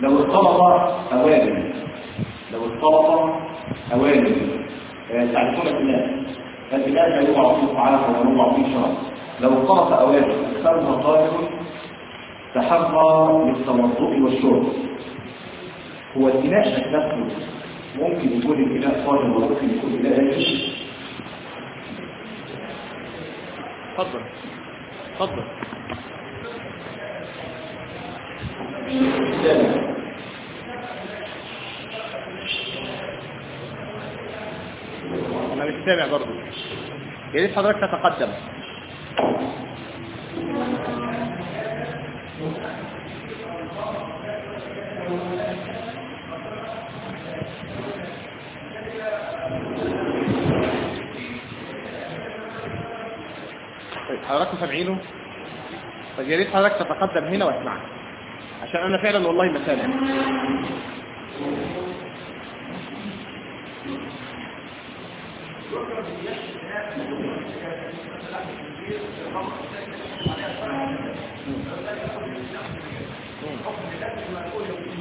لو اختلط أواني لو اختلط أواني آه، تعرفون البلاد البلاد لا يوضع فيه طعام ولا يوضع فيه شراب. لو اختلط أواني أكثرها طاهر تحرى للتوضؤ والشرب. هو الإناء نفسه ممكن يكون الإناء طاهر وممكن يكون الإناء نجس اتفضل اتفضل أنا مش سامع برضه يا ريت حضرتك تتقدم؟ طيب حضراتكم سامعينه؟ طيب يا ريت حضرتك تتقدم هنا واسمعنا. عشان أنا فعلا والله ما سامع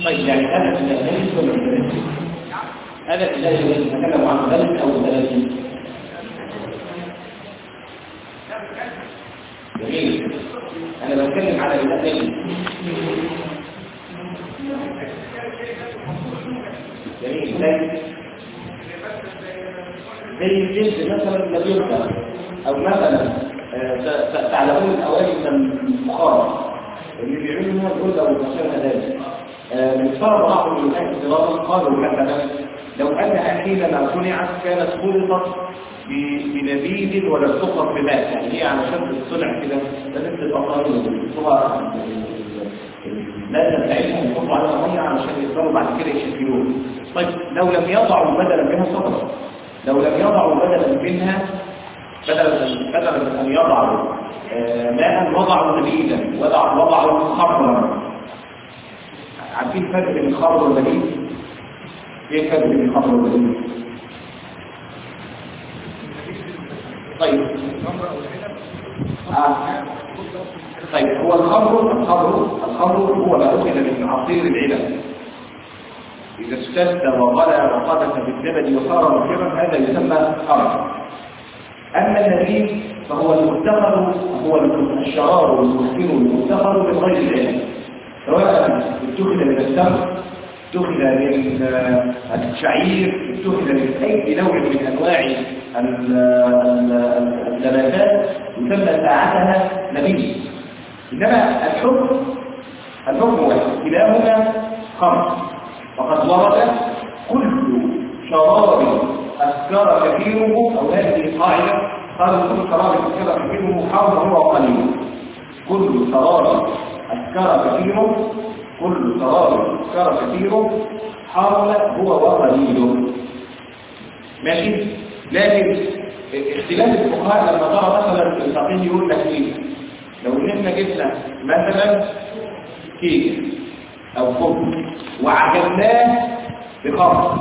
طيب يعني عن الثلاثين جميل. أنا بتكلم على جميل. زي الجلد مثلا الذي يذكر أو مثلا آه، تعلمون الأواني من البخار اللي بيعملوا منها الجلد أو المشابه ذلك مختار بعض من أهل الدراسة قالوا مثلا لو أنها حينما صنعت كانت خلطت بنبيذ ولا سقط بماء يعني هي على شكل كده لازم تبقى طريقة بيحطوها المادة بتاعتهم يحطوا عليها مية علشان يقدروا بعد كده يشكلوها طيب لو لم يضعوا بدلا منها سقط. لو لم يضعوا بدلا منها بدلا بدلا من أن يضعوا آه، ماء وضعوا نبيذا وضعوا وضعوا خمرا عارفين الفرق بين الخمر والبنين؟ إيه الفرق بين الخمر والبنين؟ طيب. آه. طيب هو الخمر الخمر الخمر هو ما أخذ من عصير العنب إذا اشتد وغلى وقذف بالزبد وصار مخيرا هذا يسمى خمر. أما النبيذ فهو المدخر هو الشراب المسكر المدخر من غير العنب سواء اتخذ من التمر اتخذ من الشعير اتخذ من أي نوع من ال- النباتات يسمى ساعتها نبيذ. إنما الحكم الحكم واحد كلاهما خمر. وقد ورد كل شراب اسكر كثيره أو هذه قاعدة قالوا كل شراب اسكر كثيره حرم هو قليل كل شراب أسكر كثيره كل شراب أسكر كثيره حرم هو وقليل. ماشي؟ لكن اختلاف الفقهاء لما ترى مثلا الفقيه يقول لك إيه؟ لو ان إحنا جبنا مثلا كيك أو كوب وعجناه بخمر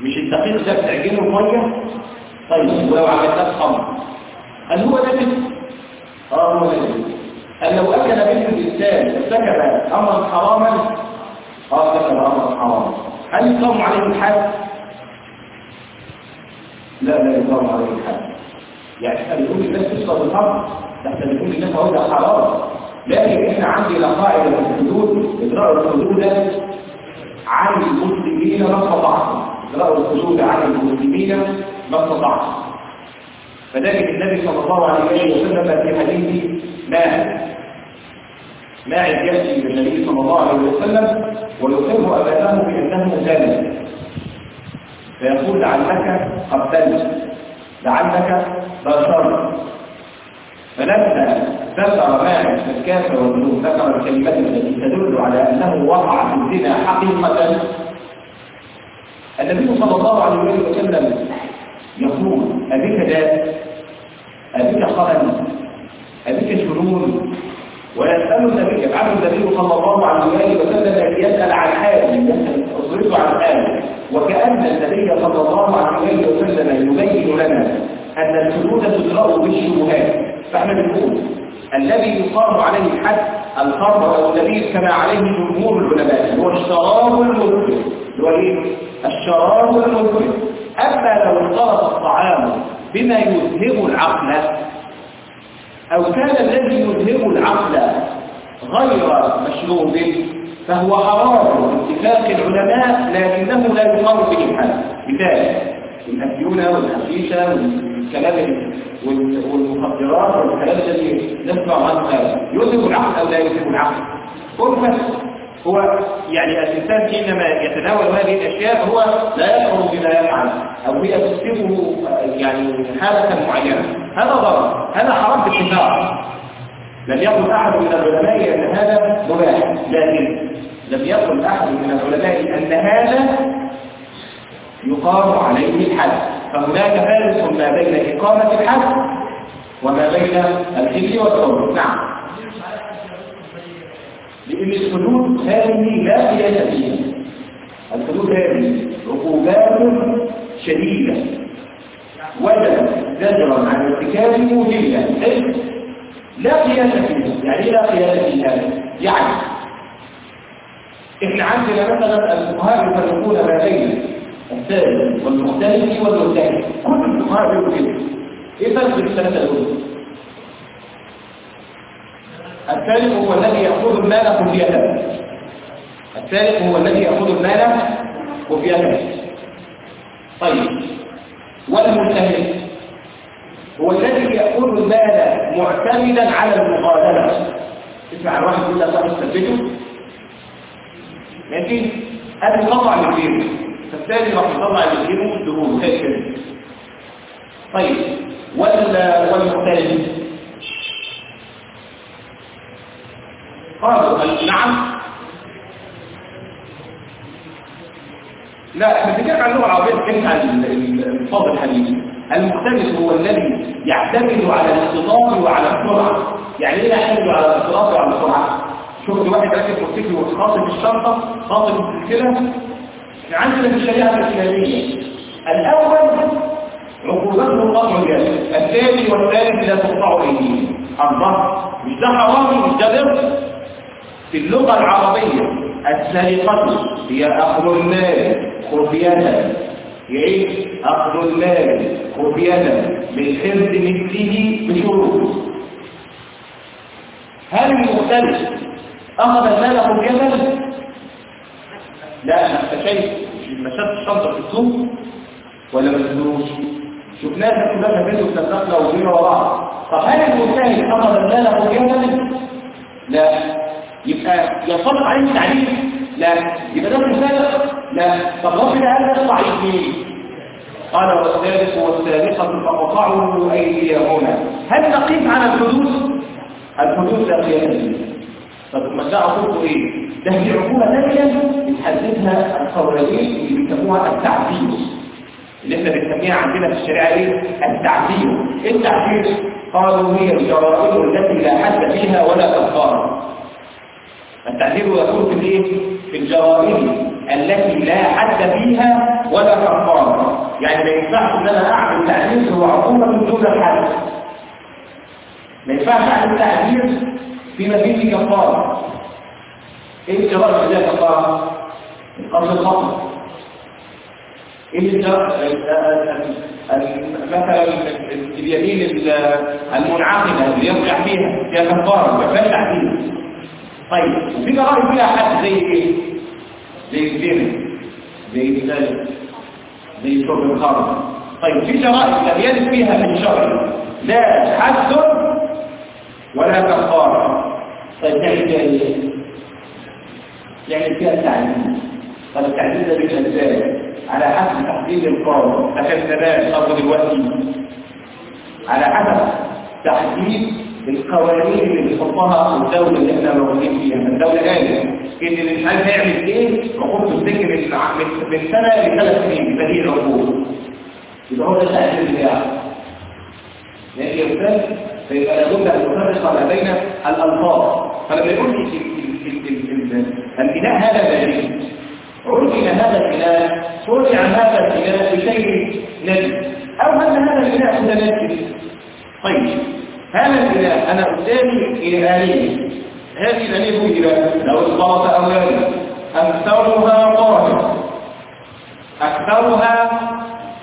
مش الدقيق ده بتعجنه بمية؟ طيب ولو عملناه بخمر هل هو نجس آه هو نجس قال لو أكل منه الإنسان ارتكب أمرا حراما ارتكب أمرا حراما. هل يقام عليه الحد؟ لا لا يقام عليه الحد. يعني إحنا بنقول الناس تشرب الخمر إحنا بنقول الناس هو حرام؟ لكن إحنا عندنا قاعدة في الحدود إجراء الحدود عن المسلمين ما استطعتم. إجراء الحدود عن المسلمين ما استطعتم. فذلك النبي صلى الله عليه وسلم في حديث ماء يأتي إلى النبي صلى الله عليه وسلم ويقر أباه بأنه زاني فيقول لعلك قتلت لعلك بشرت. فلما ذكر ماعز الكافر والذنوب ذكر الكلمات التي تدل على أنه وقع في الزنا حقيقة. النبي صلى الله عليه وسلم يقول أبيك داء أبيك خلل أبيك جنون ويسأل النبي يفعل النبي صلى الله عليه وسلم يسأل عن حاله أصرف عن حاله. وكأن النبي صلى الله عليه وسلم يبين لنا أن الحدود تدرأ بالشبهات. فإحنا بنقول الذي يقام عليه الحد الخمر أو النبيذ كما عليه جمهور العلماء هو الشراب المسكر اللي هو إيه؟ الشراب أما لو اختلط الطعام بما يذهب العقل أو كان الذي يذهب العقل غير مشروب فهو حرام باتفاق العلماء لكنه لا يقام به الحد مثال الأفيونة والحشيشة والكلام وال- والمخدرات والكلام الذي نسمع عنه. يذهب العقل أو لا يذهب العقل؟ قرفة هو يعني الإنسان حينما يتناول هذه الأشياء هو لا يشعر بما يفعل أو هي تصيبه يعني حالة معينة. هذا ضرر هذا حرام باتفاق لم يقل أحد من العلماء أن هذا مباح لكن لم يقل أحد من العلماء أن هذا يقام عليه الحد. فهناك فارق ما بين إقامة الحد وما بين الحل والحر نعم. لأن الحدود هذه لا قياس فيها الحدود هذه عقوبات شديدة. وجد زجرا عن ارتكاب مهلة لا قياس فيها يعني إيه لا قياس فيها يعني إحنا عندنا مثلا الفقهاء يفرقون ما بين الثالث والمختلف والمختلف. كل الفقهاء بيقولوا كده إيه فرق الثلاثة دول؟ الثالث هو الذي يأخذ المال خفية. الثالث هو الذي يأخذ المال خفية. طيب. والمجتهد. هو الذي يأخذ المال معتمدا على المغادرة. اسمع الواحد يقول لك واحد ثبته ماشي قال يطلع الاثنين فالثاني راح يطلع الاثنين والدهون خير. كده طيب ولا قالوا نعم. لا إحنا بنتكلم عن اللغة العربيه بنتكلم عن الفاظ الحديث المختلف هو الذي يعتمد على الاختلاط وعلى السرعة. يعني إيه يعتمد على الاختلاط وعلى السرعة؟ شفت واحد راكب موتوسيكل وخاطف الشنطة خاطف السلسلة. عندنا في الشريعة الإسلامية الأول عقوبته قطع الجسد الثاني والثالث لا تقطع أيديهم. الله مش ده حرامي مش ده في اللغة العربية السرقة هي أخذ المال خفية إيه؟ أخذ المال خفية من حفظ مثله بشروط هل المختلف أخذ المال خفية؟ لا أنت شايف مسافة الشنطة في السوق ولا ما تدروش؟ شفناها كلها بيته بتتدخل وبين وراء طب هل المجتهد أخذ المال خفية؟ لا يبقى ينطبق عليه التعليم. لا. يبقى ده مسابق لا. طب ربنا قال نقطع اثنين قال والثالث والثالثة فقطعوا أيديهما. هل نقيم على الحدود؟ الحدود لا قيام فيها طب ما ده عقوبته إيه؟ ده هي عقوبة ثانية بتحددها القوانين اللي بيسموها التعزيز اللي إحنا بنسميها عندنا في الشريعة إيه؟ التعزيز إيه التعزيز؟ قالوا هي الجرائم التي لا حد فيها ولا كفارة التعذيب يكون في الايه في الجرائم التي لا حد فيها ولا كفاره يعني ما ينفعش إن أنا أعمل تعذيب هو عقوبة من دون حد. ما ينفعش أعمل تعذيب فيما فيه كفاره إيه الجرائم اللي فيها كفاره قصد الخطر إيه الجرائم مثلا اليمين المنعقدة اللي يرجع فيها فيها كفاره ما فيهاش طيب في جرائم فيها حد زي إيه؟ زي الزنا زي الزنا زي شرب الخمر طيب في جرائم لم يرد فيها في الشرع لا حد ولا كفارة. طيب تعمل فيها إيه؟ يعني فيها التعليم طب التعليم ده بيبقى إزاي؟ على حسب تحديد القانون عشان زمان أو دلوقتي على حسب. تحديد القوانين اللي بتحطها الدولة اللي إحنا موجودين فيها. الدولة قالت ان الانسان هيعمل إيه عقوبته تفتكر من سنة لثلاث سنين يبقى دي العقوبة يبقى هو ده التأثير بتاعه. يعني يا أستاذ فيبقى لابد أن نفرق ما بين الألفاظ. فلما يقول لي البناء هذا بارد عرفنا هذا البناء صنع هذا البناء بشيء نجم أو أن هذا الإله متناسب طيب هذا الإله أنا قدامي إلهين هذه الآلية هو إله لو اصطرف أولاده أكثرها طاهر؟ أكثرها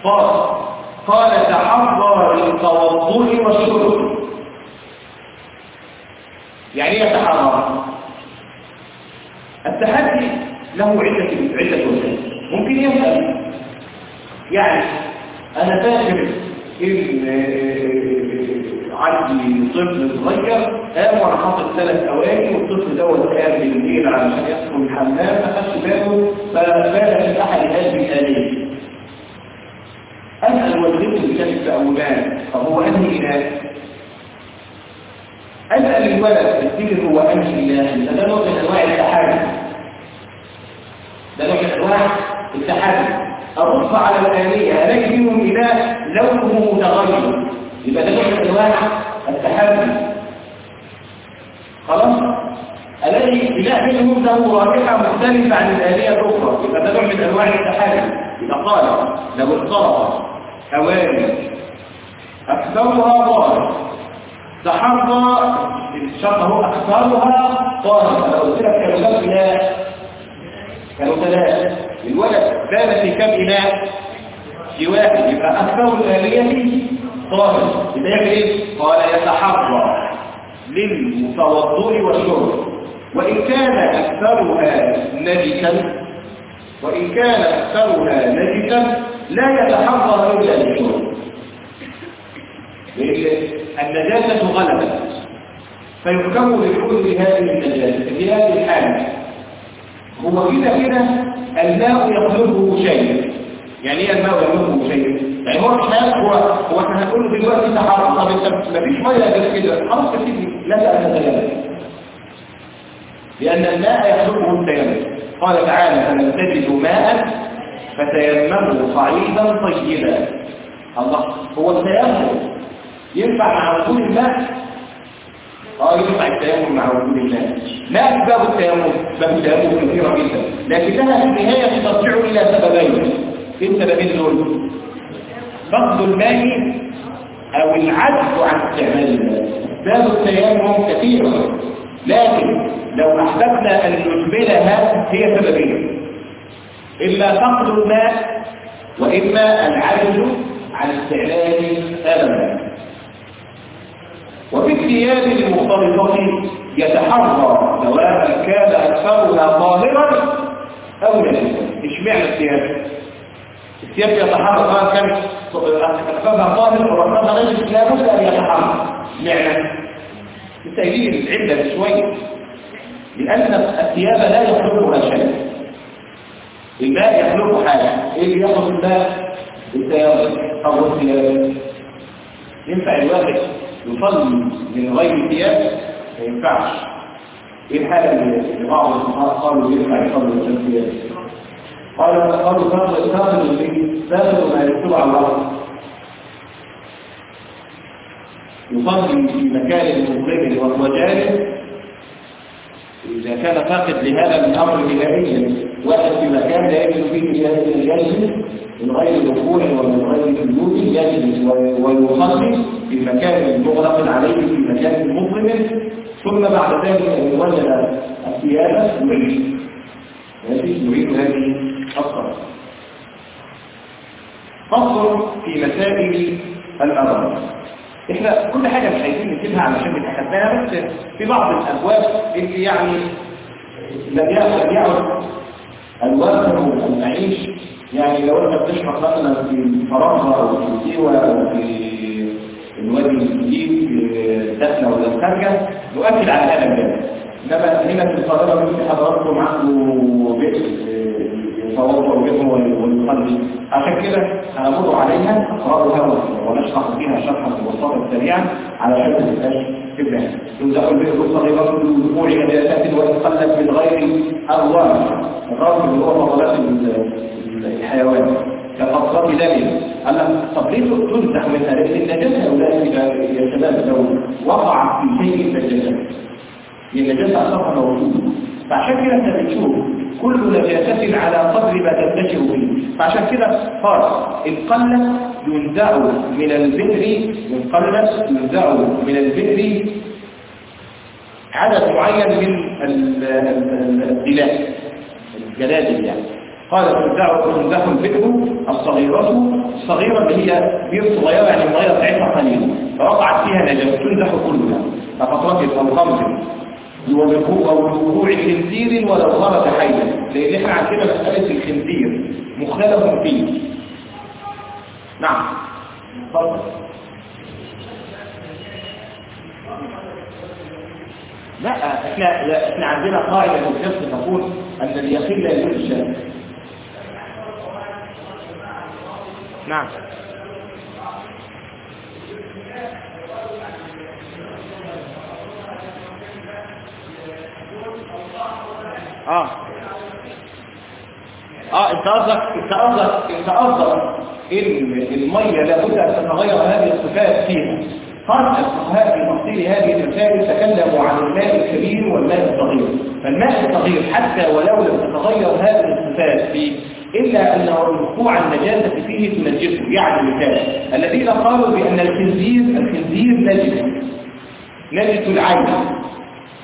طاهر. قال تحضر للتوضؤ والشرب. يعني إيه يتحرر التحدي له عدة عدة وجهات. ممكن يسأل يعني أنا إن عندي طفل صغير قام وأنا حاطط ثلاث أواني والطفل دوت قام بالليل علشان يدخل الحمام ما خدش باله فبال في أحد هذه الآلية أسأل والدته في أولاد طب هو أنهي إله؟ أسأل الولد الدين هو أنهي إله؟ ده نوع من أنواع التحدي ده نوع من أنواع التحدي أبص على الآلية ألاقي منهم إله لونه متغير. يبقى ده من أنواع التحدي. خلاص؟ ألاقي إله منهم له رائحة مختلفة عن الآلية الأخرى. يبقى ده من أنواع التحدي. إذا قال لو اضطرب أواني أكثرها ظاهر تحرى الشرط هو أكثرها طاهر أنا قلت لك إله كانوا ثلاثة. الولد بان في كم إله في واحد. يبقى أكثر الآلية طاهر. يبقى إيه؟ قال يتحرى للمتوضؤ والشرب وإن كان أكثرها نجسا وإن كان أكثرها نجسا لا يتحرى إلا للشرب. النجاسة غلبت. فيحكم بالحكم بهذه النجاسة في هذه الحالة. هو كده كده الماء يطلبه شيء. يعني إيه الماء يطلبه شيء؟ يعني هو مش هو هو إحنا هنقول دلوقتي تحرك طب أنت مفيش مية غير كده. خلاص سيدي لا تتجاوز لأن الماء يطلبه التيمم. قال تعالى فلم تجدوا ماء فتيمموا صعيدا طيبا. الله هو التيمم. ينفع مع وجود الماء آه ينفع التيمم مع وجود الماء ما أسباب التيمم؟ اسباب التيمم كثيره جدا لكنها في النهاية ترجع إلى سببين. إيه السببين دول فقد الماء أو العجز عن استعمال الماء. اسباب التيمم كثيره لكن لو أحببنا أن نجملها هي سببين. إما فقد الماء وإما العجز عن استعمال الماء وفي الثياب المختلطة يتحرى سواء كان أكثرها ظاهرا أو نجسا اشمعنى الثياب؟ الثياب يتحرى سواء كان أكثرها ظاهر أو أكثرها نجس لا بد أن يتحرى اشمعنى؟ التأجيل العدة شوية لأن الثياب لا يخلقها شيء الماء يخلقه حاجة إيه اللي يخلق الماء؟ الثياب أو الثياب ينفع الواحد يصلي من غير ثياب ما ينفعش. إيه الحاله اللي بعض الفقهاء قالوا ينفع يصلي من غير ثياب قالوا قالوا فرض البيت فرض ما يكتب على الأرض. يصلي في مكان مظلم وهو جالس إذا كان فاقد لهذا الأمر نهائيا واحد في مكان لا يجد فيه يجلس من غير دخول ومن غير سجود يجلس ويصلي. في مكان مغلق عليه في مكان مظلم ثم بعد ذلك أن وجد الثياب يعيد. هذه يريد هذه الصلاه فصل في مسائل الأرض. إحنا كل حاجة مش عايزين نكتبها علشان نتحداها بس في بعض الأبواب اللي يعني لم يعرف الوقت والمعيش. يعني لو أنت بتشرح مثلا في فرنسا أو في سيوة أو في الوادي الجديد في دخلة ولا الخارجة نؤكد على هذا الجانب. إنما هنا في القاهرة في حضراتكم عنده بيت يتوضا به ويصلي عشان كده هنمر عليها نقراها ونشرح فيها شرحا مبسطا سريعا ما تبقاش كده يوزع البيت الصغيرة بالوقوع نجاسات وان قلت من غير الوان الراسل اللي هو فضلات الحيوان. كفضلات دم أما طب ليه تنزح منها لأن النجاسة أولئك يا شباب لو وقع في شيء فالجسد النجاسة. أصلا موجودة فعشان كده أنت بتشوف كل نجاسة على قدر ما تنتشر فيه. فعشان كده إن قلت ينزع من البئر قلس ينزع من البئر عدد معين من ال- ال- الدلاء الجلادل يعني. قال تنزع تنزع البئر الصغيرة. الصغيرة اللي هي بير صغيرة يعني المية بتاعتها قليلة. فوقعت فيها نجاسة تنزح كلها. كفترة أو وبوقوع أو بوقوع خنزير ولو خرج حيا لأن إحنا عندنا مسألة الخنزير مختلف فيه. نعم. تفضل. لا إحنا إحنا عندنا قاعدة في الفقه تقول أن اليقين لا يجوز نعم. آه. آه انت قصدك انت قصدك انت قصدك إن المية لابد أن تتغير هذه الصفات فيها. فرق الفقهاء في تفصيل هذه المسائل تكلموا عن الماء الكبير والماء الصغير. فالماء الصغير حتى ولو لم تتغير هذه الصفات فيه إلا أن وقوع النجاسة فيه تنجسه يعني مثال الذين قالوا بأن الخنزير الخنزير نجس. نجس العين.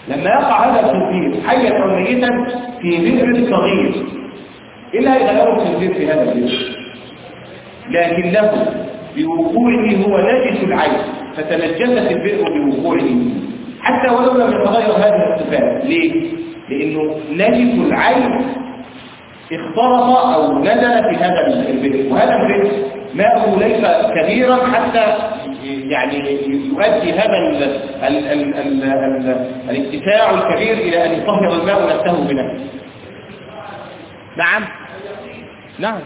لما يقع هذا الخنزير حيا أو ميتا في بئر صغير. إلا يغير الخنزير في هذا البئر؟ لكنه بوقوعه هو نجس العين. فتنجست البئر بوقوعه. حتى ولو لم يتغير هذه الصفات. ليه؟ لأنه نجس العين اختلط أو نزل في هذا البئر وهذا البئر ماءه ليس كبيرا حتى يعني يؤدي هذا ال ال ال ال ال الاتساع الكبير إلى أن يطهر الماء نفسه بنفسه نعم. نعم.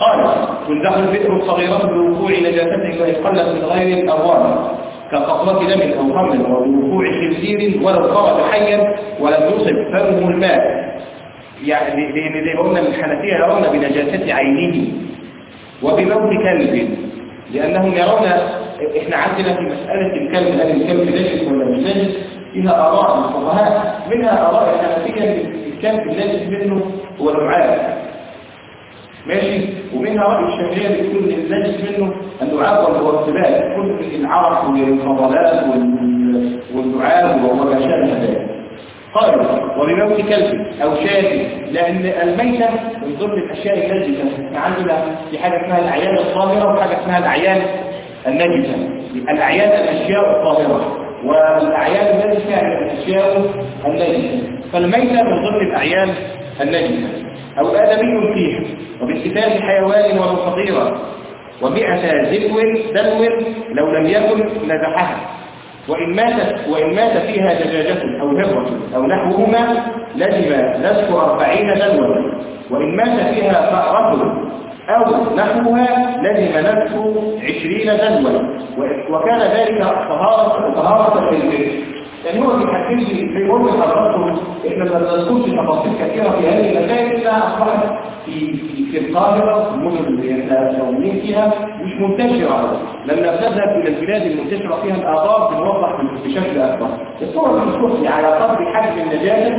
قال تنزح البئر الصغيرة بوقوع نجاسته وإن قلت من غير الأرواح كقطرة دم أو خمر وبوقوع خنزير ولو خرج حيا ولم يصب فمه الماء. يعني لأن زي ما قلنا الحنفية يرون بنجاسة عينه وبموت كلب. لأنهم يرون إحنا عندنا في مسألة الكلب هل الكلب نجس ولا مش نجس؟ فيها آراء الفقهاء منها آراء الحنفية الكلب النجس منه هو العاب ماشي؟ ومنها رأي الشافعية بيقول إن النجس منه اللعاب والمرتبات كل العرق والفضلات وال- واللعاب وما شابه ذلك قال وبموت كلب أو شاة لأن الميتة من ضمن الاشياء النجسة عندنا في حاجة اسمها الأعيان الطاهرة وحاجة اسمها الأعيان النجسة الأعيان الأشياء الطاهرة والأعيان النجسة هي الأشياء النجسة فالميتة من ضمن الأعيان النجسة أو آدمي فيها وباتفاق حيوان ولو صغيرة ومئة دلو دلو لو لم يكن نزحها. وإن ماتت وإن مات فيها دجاجة أو هرة أو نحوهما لزم نسف أربعين دلوا وإن مات فيها فأرة أو نحوها لزم نسف عشرين دلوا وكان ذلك طهارة طهارة للبر يعني هو بيحكم لي في يوم حضراتكم إحنا ما بنذكرش تفاصيل كثيرة في هذه المسائل إلا أصبحت في في, القاهرة المدن اللي فيها مش منتشرة لما بنذهب إلى البلاد المنتشرة فيها الآثار بنوضح بشكل اكبر الصور بتشوف على قدر حجم النجاسة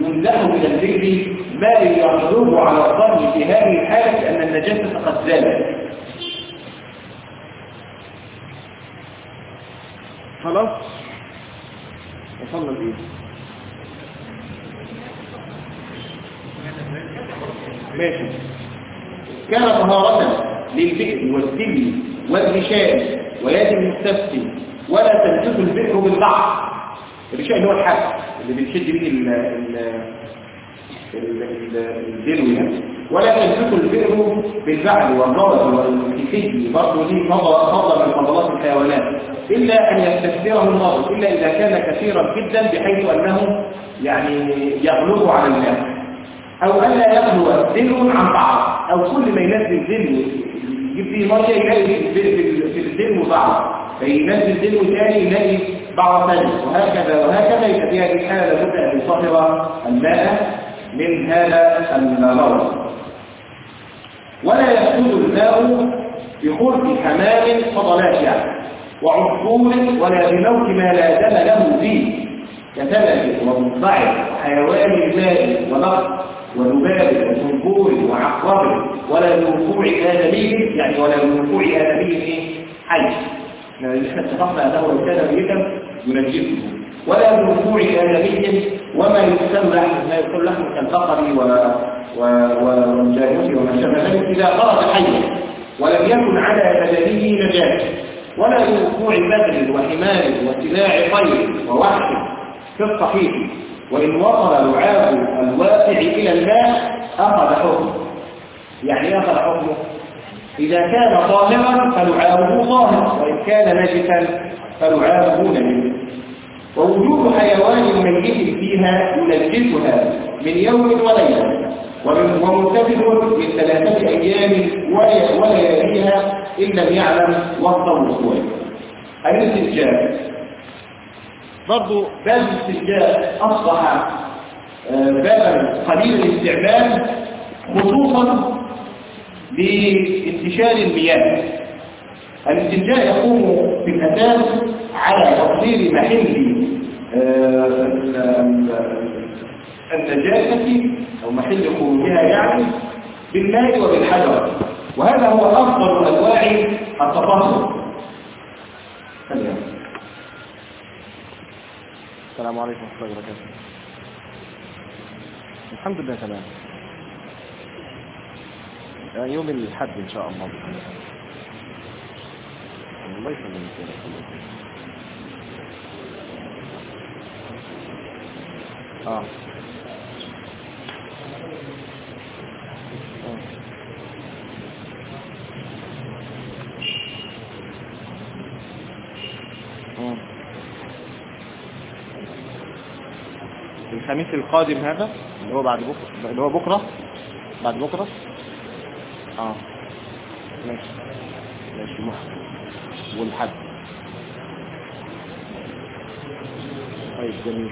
ينزح من الذكر ما يغلب على الظن في هذه الحالة ان النجاسة قد زالت. خلاص؟ وصلنا لإيه؟ ماشي. كان طهارة للبئر والسم والغشاء ويد المستفتي ولا تنتف البئر بالبعض. الغشاء اللي هو الحب اللي بنشد بيه ال ال ال- ال- الدلو يعني. ولا تنتف البئر بالبعل والنار والكفي برضه دي فضل من فضلات الحيوانات. إلا أن يستكثره النار إلا إذا كان كثيرا جدا بحيث أنه يعني يغلب على الناس. أو الا يخلو دلو عن بعض. أو كل ما ينزل دلو يجيب فيه ميه يلاقي في الدلو بعض. فينزل دلو ثاني يلاقي بعض ثاني وهكذا وهكذا يبقى في هذه الحالة لابد أن يصهر الماء من هذا المرض ولا يحصل الماء بخلق حمام فضلات وعصفور ولا بموت ما لا دم له فيه. كثلث ومضطعف وحيوان الماء ونقص وذباب وصنبور وعقرب ولا لوقوع آدمي يعني ولا لوقوع آدمي إيه؟ حي. إحنا اتفقنا أنه كان ميتا ينجسه ولا لوقوع آدمي وما يسمى ما لحم كالبقر و والجاموس وما شابه ذلك إذا خرج حيا ولم يكن على بدنه نجاسة ولا لوقوع بدر وحمار وسلاع طير ووحش في الصحيح. وإن وصل لعاب الواقع إلى الماء أخذ حكمه. يعني إيه أخذ حكمه؟ إذا كان طاهرا فلعابه طاهر وإن كان نجسا فلعابه نجس ووجود حيوان ميت فيها ينجسها من يوم وليلة ومن- ومنتبه من ثلاثة أيام ولي- ولياليها إن لم يعلم وقت الوصول الاستنجاب برضو باب الاستنجاء أصبح آه، بابا قليل الاستعمال خصوصا بانتشار المياه. الاستنجاء يقوم في الأساس على تقدير محل آه، ال- ال- النجاسة أو محل خروجها يعني بالماء وبالحجر. وهذا هو أفضل أنواع التطهر. السلام عليكم ورحمة الله وبركاته. الحمد لله تمام. آه، يوم الحد إن شاء الله. الله يسلمك آه. مم. الخميس القادم هذا اللي هو بعد بكرة اللي هو بكرة بعد بكرة. آه. ماشي. ماشي مح- والحد. طيب جميل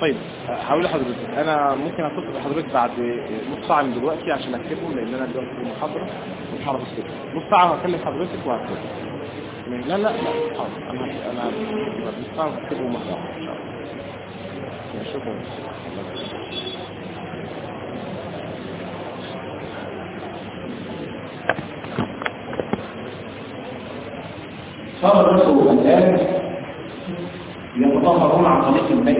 طيب هقول لحضرتك أنا ممكن أتصل بحضرتك بعد نص ساعة من دلوقتي عشان أكتبهم لأن أنا دلوقتي في المحاضرة مش هعرف اكتبهم نص ساعة هكلم حضرتك وهكتبهم. لا لا لا حاضر. أنا أنا نص ساعة هكتبهم واحدة إن شاء الله. شكرا. صار الرسل الآن يتطهرون عن طريق الماء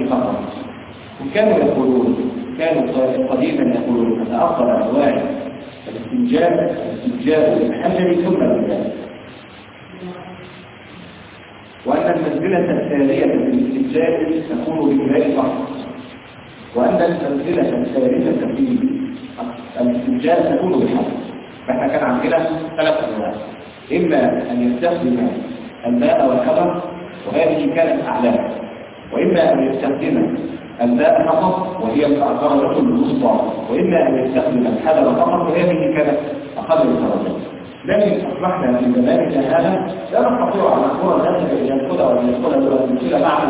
فقط وكانوا يقولون كانوا قديما يقولون أن أفضل أنواع الاستنجاب الاستنجاب بالحجر ثم بالماء وأن المنزلة الثانية في الاستنجاب تكون بالماء فقط وأن المنزلة الثالثة في الاستنجاب تكون بالحجر فإحنا كان عندنا ثلاث أنواع إما أن يستخدم الماء والحجر وهذه كانت أعلام وإما أن يستخدم الماء فقط وهي الدرجة الوسطى. وإما أن يستخدم الحجر فقط وهذه كانت أقل الدرجات لكن أصبحنا في زماننا هذا لا نستطيع أن نقول ذلك إلى يدخل أو أن يدخل المشكلة معه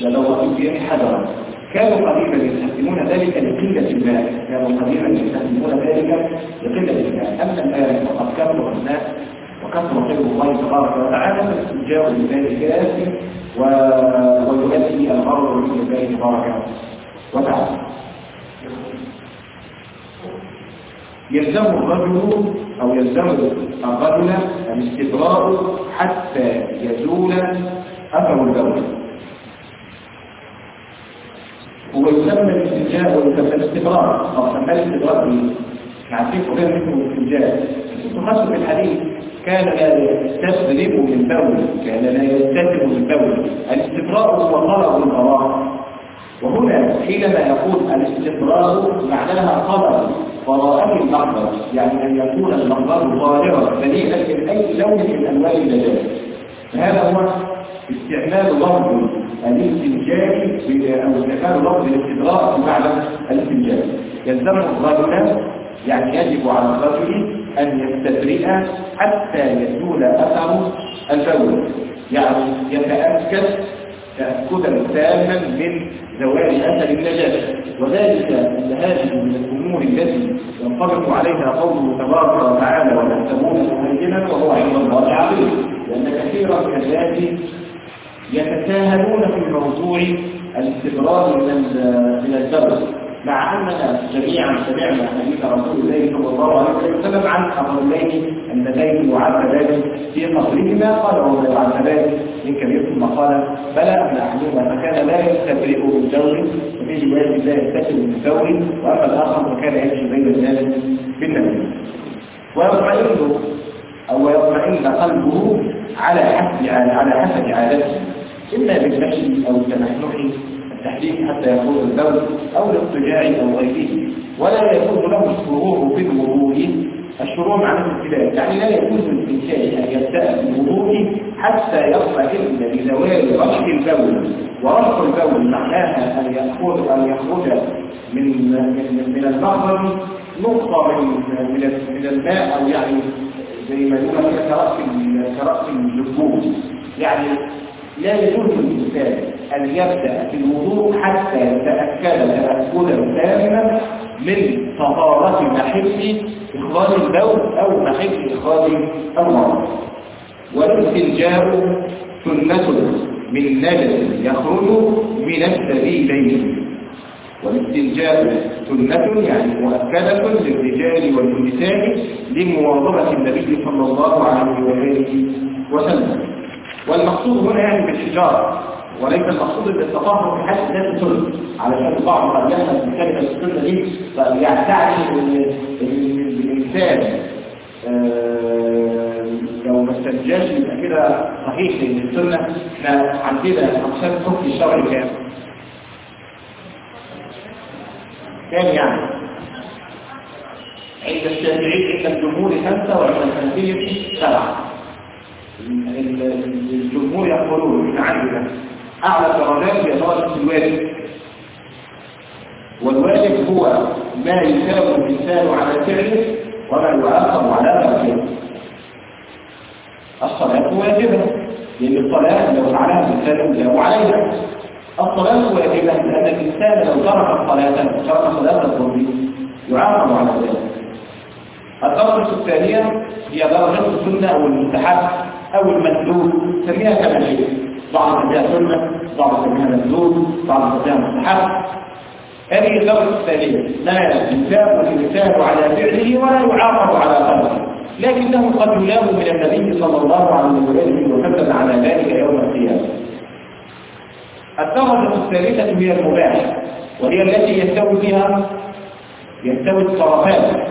إلى لو في حجرا كانوا قديما يستخدمون ذلك لقلة الماء كانوا قديما يستخدمون ذلك لقلة الماء أما الآن فقد كثر الماء وكثر خير الله تبارك وتعالى لله كافي و- ويؤدي الغرض من الله. تبارك وتعالى. يلزم الرجل أو يلزم الرجل الاستبراء حتى يزول أثر البول هو يسمى الاستنجاء ويسمى الاستبراء أو سمى الاستبراء؟ عارفين كلنا اسمه الاستنجاء. في الحديث. كان لا يستسلم من بول كان لا يستسلم من بول. الاستبراء هو طلب القضاء وهنا حينما يقول الاستقرار معناها طلب براءة المخرج يعني أن يكون المخرج ظاهرا دليلا من أي لون من ألوان النجاسة فهذا هو استعمال لفظ الاستنجاب ب- أو استعمال لفظ الاستقرار بمعنى الاستنجاب يلزم الرجل يعني يجب على الرجل أن يستبرئ حتى يزول أثر البول يعني يتأكد تأكدا تاما من زوال أثر النجاسة وذلك أن هذه من الأمور التي ينطبق عليها قوله تبارك وتعالى وتحسبونه هينا وهو عند الله عظيم لأن كثيرا من الناس يتساهلون في موضوع الاستبراء من من مع أننا جميعا سمعنا حديث رسول الله صلى الله عليه وسلم عن الرجلين اللذين يعذبان في قبرهما قال وما يعذبان من ثم قال بلى أن أحدهما فكان لا يستبرئ من جوه وفي رواية لا يستتر من ثور وأما الآخر فكان يمشي بين الناس بالنبي. ويطمئن أو يطمئن قلبه على حسب على حسب عادته. إما بالمشي أو التنحنح التحريك حتى يخرج الدم أو الاضطجاع أو غيره. ولا يكون له الشروع في الوضوء. الشروع معنى الابتداء يعني لا يجوز للإنسان أن يبدأ بالوضوء حتى يطمئن بزوال رشح البول. ورشح البول معناها أن يخرج أن يخرج من من من المخرج نقطة من من من الماء أو يعني زي ما يقول كرأس كرأس الجبوب يعني لا يجوز للإنسان أن يبدأ في الوضوء حتى يتأكد تأكدا تاما من طهارة محل إخراج البول أو محل إخراج المرض. والاستنجاء سنة من نجس يخرج من السبيلين. والاستنجاء سنة يعني مؤكدة للرجال والنساء لمواظبة النبي صلى الله عليه وآله وسلم. والمقصود هنا يعني بالحجارة. وليس المقصود بالتطهر في حد ذات السنة علشان البعض قد يحدث بكلمة السنة دي يعني ان الإنسان لو ما استنجاش يبقى كده صحيح لأن السنة إحنا عندنا أقسام الحكم الشرعي كام؟ كام يعني؟ عند الشافعي عند الجمهور خمسة وعند الحنفية سبعة الجمهور يقولون إحنا عندنا أعلى درجات هي درجه الواجب والواجب هو ما يثاب الإنسان على فعله وما يعاقب على تركه الصلاة واجبة لأن الصلاة لو فعلها الإنسان له عليها. الصلاة واجبة لأن الإنسان لو ترك الصلاة ترك صلاة الظهر يعاقب على ذلك. الدرجة الثانية هي درجة السنة أو المستحب أو المندوب سميها كما شئت بعض سميها سنة بعض سميها مندوب بعض سميها مستحب هذه الدرجه الثانية لا يثاب الإنسان على فعله ولا يعاقب على تركه لكنه قد يلام من النبي صلى الله عليه وسلم على ذلك يوم القيامة. الدرجه الثالثة هي المباح وهي التي يستوي فيها يستوي الطرفان.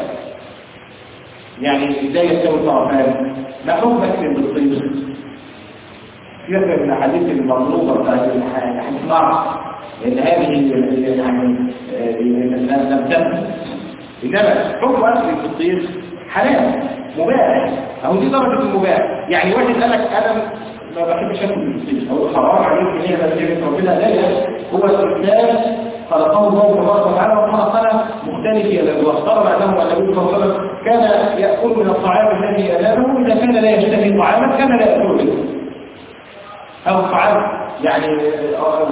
يعني إزاي يستوي الطرفان. ما حكم اكل الحديث المطلوبه بتاعت الحمار لأن هذه يعني لم تم إنما حكم اكل بالطيب حلال مباح. أو دي درجه المباح. يعني واحد قال لك أنا ما بحبش أكل بالطيب أو حرام عليك إن هي ربنا. لا هو الاسلام خلقه الله تبارك وتعالى وخلقنا مختلفين واختار أنه النبي صلى الله كان يأكل من الطعام الذي يناله إذا كان لا يشتهي طعاما كان لا يأكل أو الطعام يعني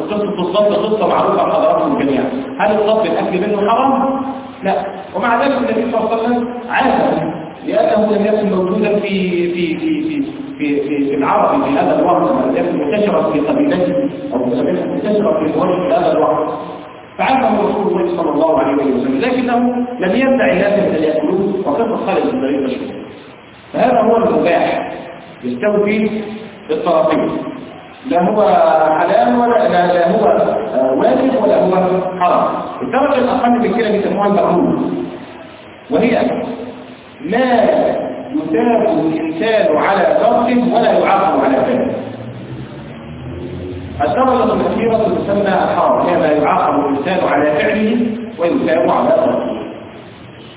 قصة الضبط قصة معروفة عن حضراتكم جميعا هل الضبط الأكل منه حرام؟ لا. ومع ذلك النبي صلى الله عليه وسلم عافى لأنه لم يكن موجودا في في في في في, في, في العرب في هذا الوقت لم يكن منتشرا في قبيلته أو منتشرا في الوجه في هذا الوقت. فعلمه رسول الله صلى الله عليه وسلم لكنه لم يمنع الناس أن يأكلوه وقصه خالد بن الوليد فهذا هو المباح يستوي في الطرفين لا هو حلال ولا لا, لا هو واجب ولا هو حرام. الدرجه الأقل من كده بيسموها المكروه وهي ما يثاب الإنسان على تركه ولا يعاقب على ذلك. الدرجة الأخيرة تسمى الحرام هي ما يعاقب الإنسان على فعله ويثاب على تركه.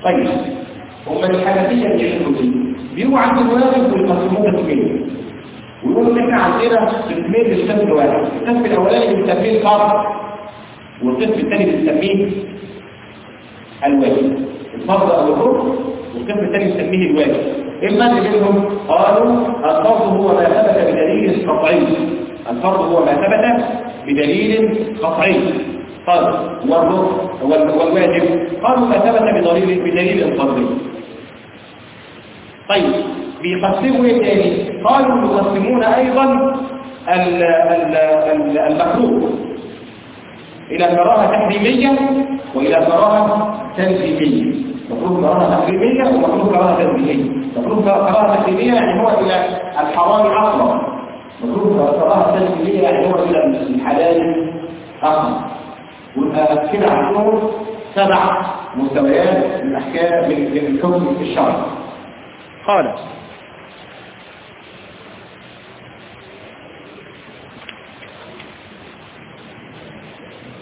طيب هم الحنفية بيحبوا دي بيقولوا عند الواجب والمسلمون تسمين ويقولوا ان إحنا عندنا قسمين للسبب الواحد القسم الأولاني بنسميه الفرض والقسم الثاني بنسميه الواجب الفرض أو الركن والقسم الثاني نسميه الواجب إيه الفرق بينهم قالوا الفرض هو ما ثبت بدليل قطعي. الفرض هو ما ثبت بدليل قطعي. فرض والركن والواجب قالوا ما ثبت بدليل فردي طيب. بيقسموا إيه تاني؟ قالوا يقسمون أيضا المخلوق. إلى كراهه تحريمية وإلى كراهه تنزيهيه مفروض كراهه تحريمية ومفروض كراهه تنزيهيه مفروض كراهه تحريميه يعني هو إلى الحرام أصلا مفروض كراهه تنزيهيه يعني هو إلى الحلال أصلا ويبقى كده عندهم سبع مستويات من احكام من الحكم الشرعي. قال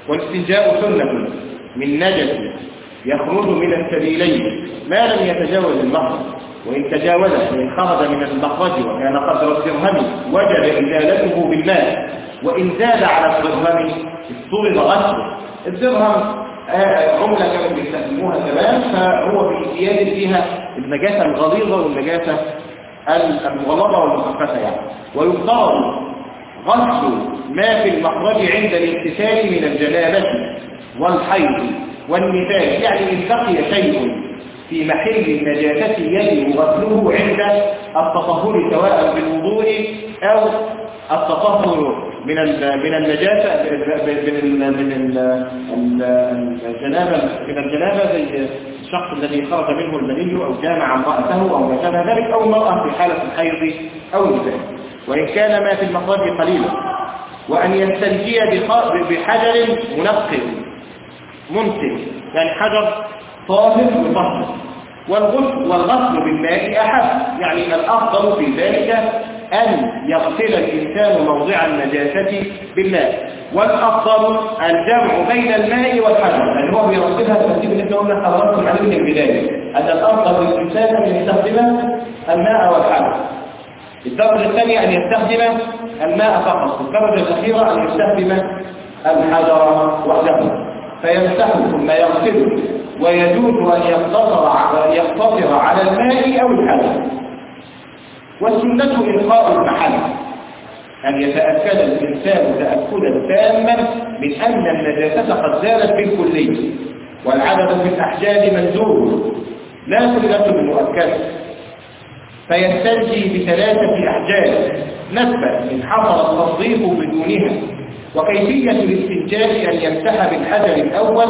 والاستنجاء سنة من نجس يخرج من السبيلين ما لم يتجاوز المخرج وإن تجاوز وإن خرج من المخرج وكان قدر الدرهم وجب إزالته بالماء وإن زاد على الدرهم اضطرب غسله. الدرهم عملة كانوا بيستخدموها زمان فهو زيادة فيها النجاسة الغليظة والنجاسة المغلظة والمخففة يعني. ويفترض غسل ما في المخرج عند الاغتسال من الجنابة والحيض والنفاس. يعني إن بقي شيء في محل النجاسة يجب غسله عند التطهر سواء بالوضوء أو التطهر من من النجاسة من من الجنابة من الجنابة زي الشخص الذي خرج منه المني أو جامع امرأته أو ما ذلك أو المرأة في حالة الحيض أو النفاس. وإن كان ما في المخرج قليلا. وأن يستنجي بحجر منقل منتج يعني حجر طاهر مطهر والغسل والغسل بالماء أحب. يعني الأفضل في ذلك أن يغسل الإنسان موضع النجاسة بالماء. والأفضل الجمع بين الماء والحجر. يعني هو بيغسلها الترتيب اللي إحنا قلنا عليه من البداية. أن الأفضل للإنسان أن يستخدم الماء والحجر. الدرجة الثانية أن يستخدم الماء فقط الدرجة الأخيرة أن يستخدم الحجر وحده. فيمسحه ثم يغسله ويجوز أن يقتصر على الماء أو الحجر. والسنة إلقاء المحل أن يتأكد الإنسان تأكدا تاما من أن النجاسة قد زالت بالكلية والعدد في الأحجام منزول لا كلة مؤكدة. فيستنجي بثلاثة أحجام. نسبة إن حصل التصديق بدونها. وكيفية الاستنجاء أن يمسح بالحجر الأول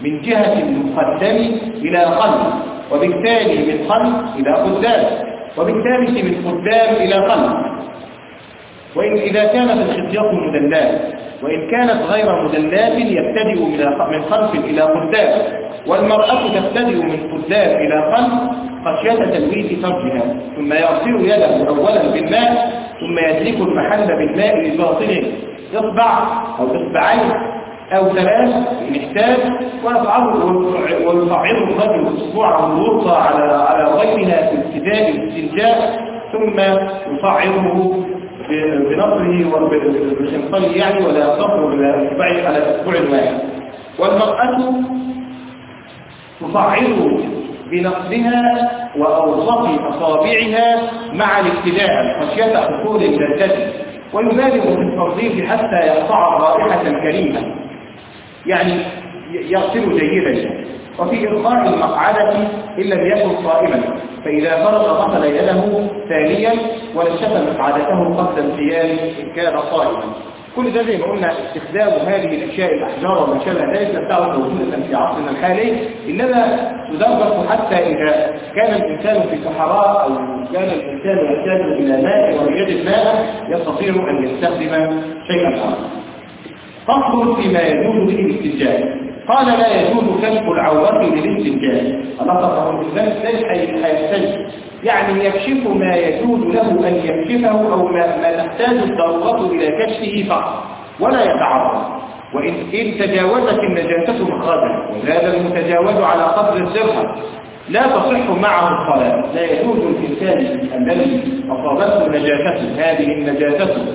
من جهة المقدم إلى قلب وبالتالي من قلب إلى قدام وبالثالث من قدام إلى قلب. وإن إذا كانت الخطية مدلات وإن كانت غير مدلات يبتدئ من خلف إلى قدام والمرأة تبتدئ من قدام إلى قلب خشية تلويث فرجها ثم يغسل يده أولا بالماء ثم يدلك المحل بالماء لباطنه إصبع أو إصبعين أو ثلاث إن احتاج ويصعد الرجل أسبوعه الوسطى على على غيرها في ابتداء الاستنجاء ثم يصعده بنصره وبخنصره يعني ولا يصفر إلى إصبعه على أسبوع واحد. والمرأة تصعده بنقدها وأوسط أصابعها مع الابتداء خشية حصول اللذة ويبالغ في التنظيف حتى يقطع رائحة كريمة. يعني يغسل جيدا. وفي إرخاء المقعدة إن لم يكن صائما. فإذا فرغ غسل يده ثانيا ونشف مقعدته قبل القيام إن كان صائما. كل ده زي ما قلنا استخدام هذه الأشياء الأحجار وما شابه ذلك لم تعد موجوده في عصرنا الحالي. إنما تدرس حتى إذا كان الإنسان في صحراء أو كان الإنسان يحتاج إلى ماء ويجد ماء يستطيع أن يستخدم شيئا آخر. فصل فيما يجوز به الاستنجاء. قال لا يجوز كشف العورة للاستنجاء الله طبعا الإنسان ليس هيستنجي يعني يكشف ما يجوز له أن يكشفه أو ما, ما تحتاج الضرورة إلى كشفه فقط. ولا يتعرض. وإن إن تجاوزت النجاسة مخرجا وزاد المتجاوز على قدر الزرقة لا تصح معه الصلاة. لا يجوز الإنسان الذي أصابته نجاسة هذه النجاسة.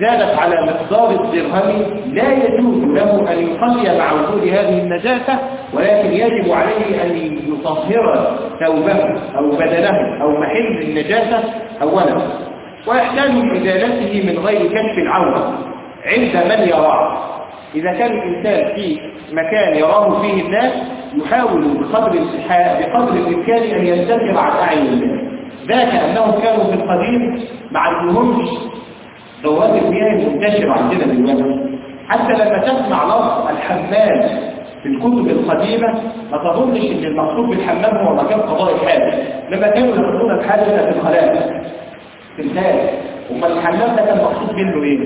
زادت على مقدار الدرهم لا يجوز له أن يصلي مع وجود هذه النجاسة ولكن يجب عليه أن يطهر ثوبه أو بدنه أو محل النجاسة أولا. ويحتاج لإزالته من غير كشف العورة عند من يراه. إذا كان الإنسان في مكان يراه فيه الناس يحاول بقدر بقدر الإمكان أن يستتر عن أعين الناس ذاك أنهم كانوا في القديم ما عندهمش دورات المياه المنتشرة عندنا دلوقتي. حتى لما تسمع لفظ الحمام في الكتب القديمة ما تظنش إن المقصود بالحمام هو مكان قضاء الحاجة لما كانوا يقضون الحاجة في الخلاء في الخارج وما الحمام ده كان مقصود منه إيه؟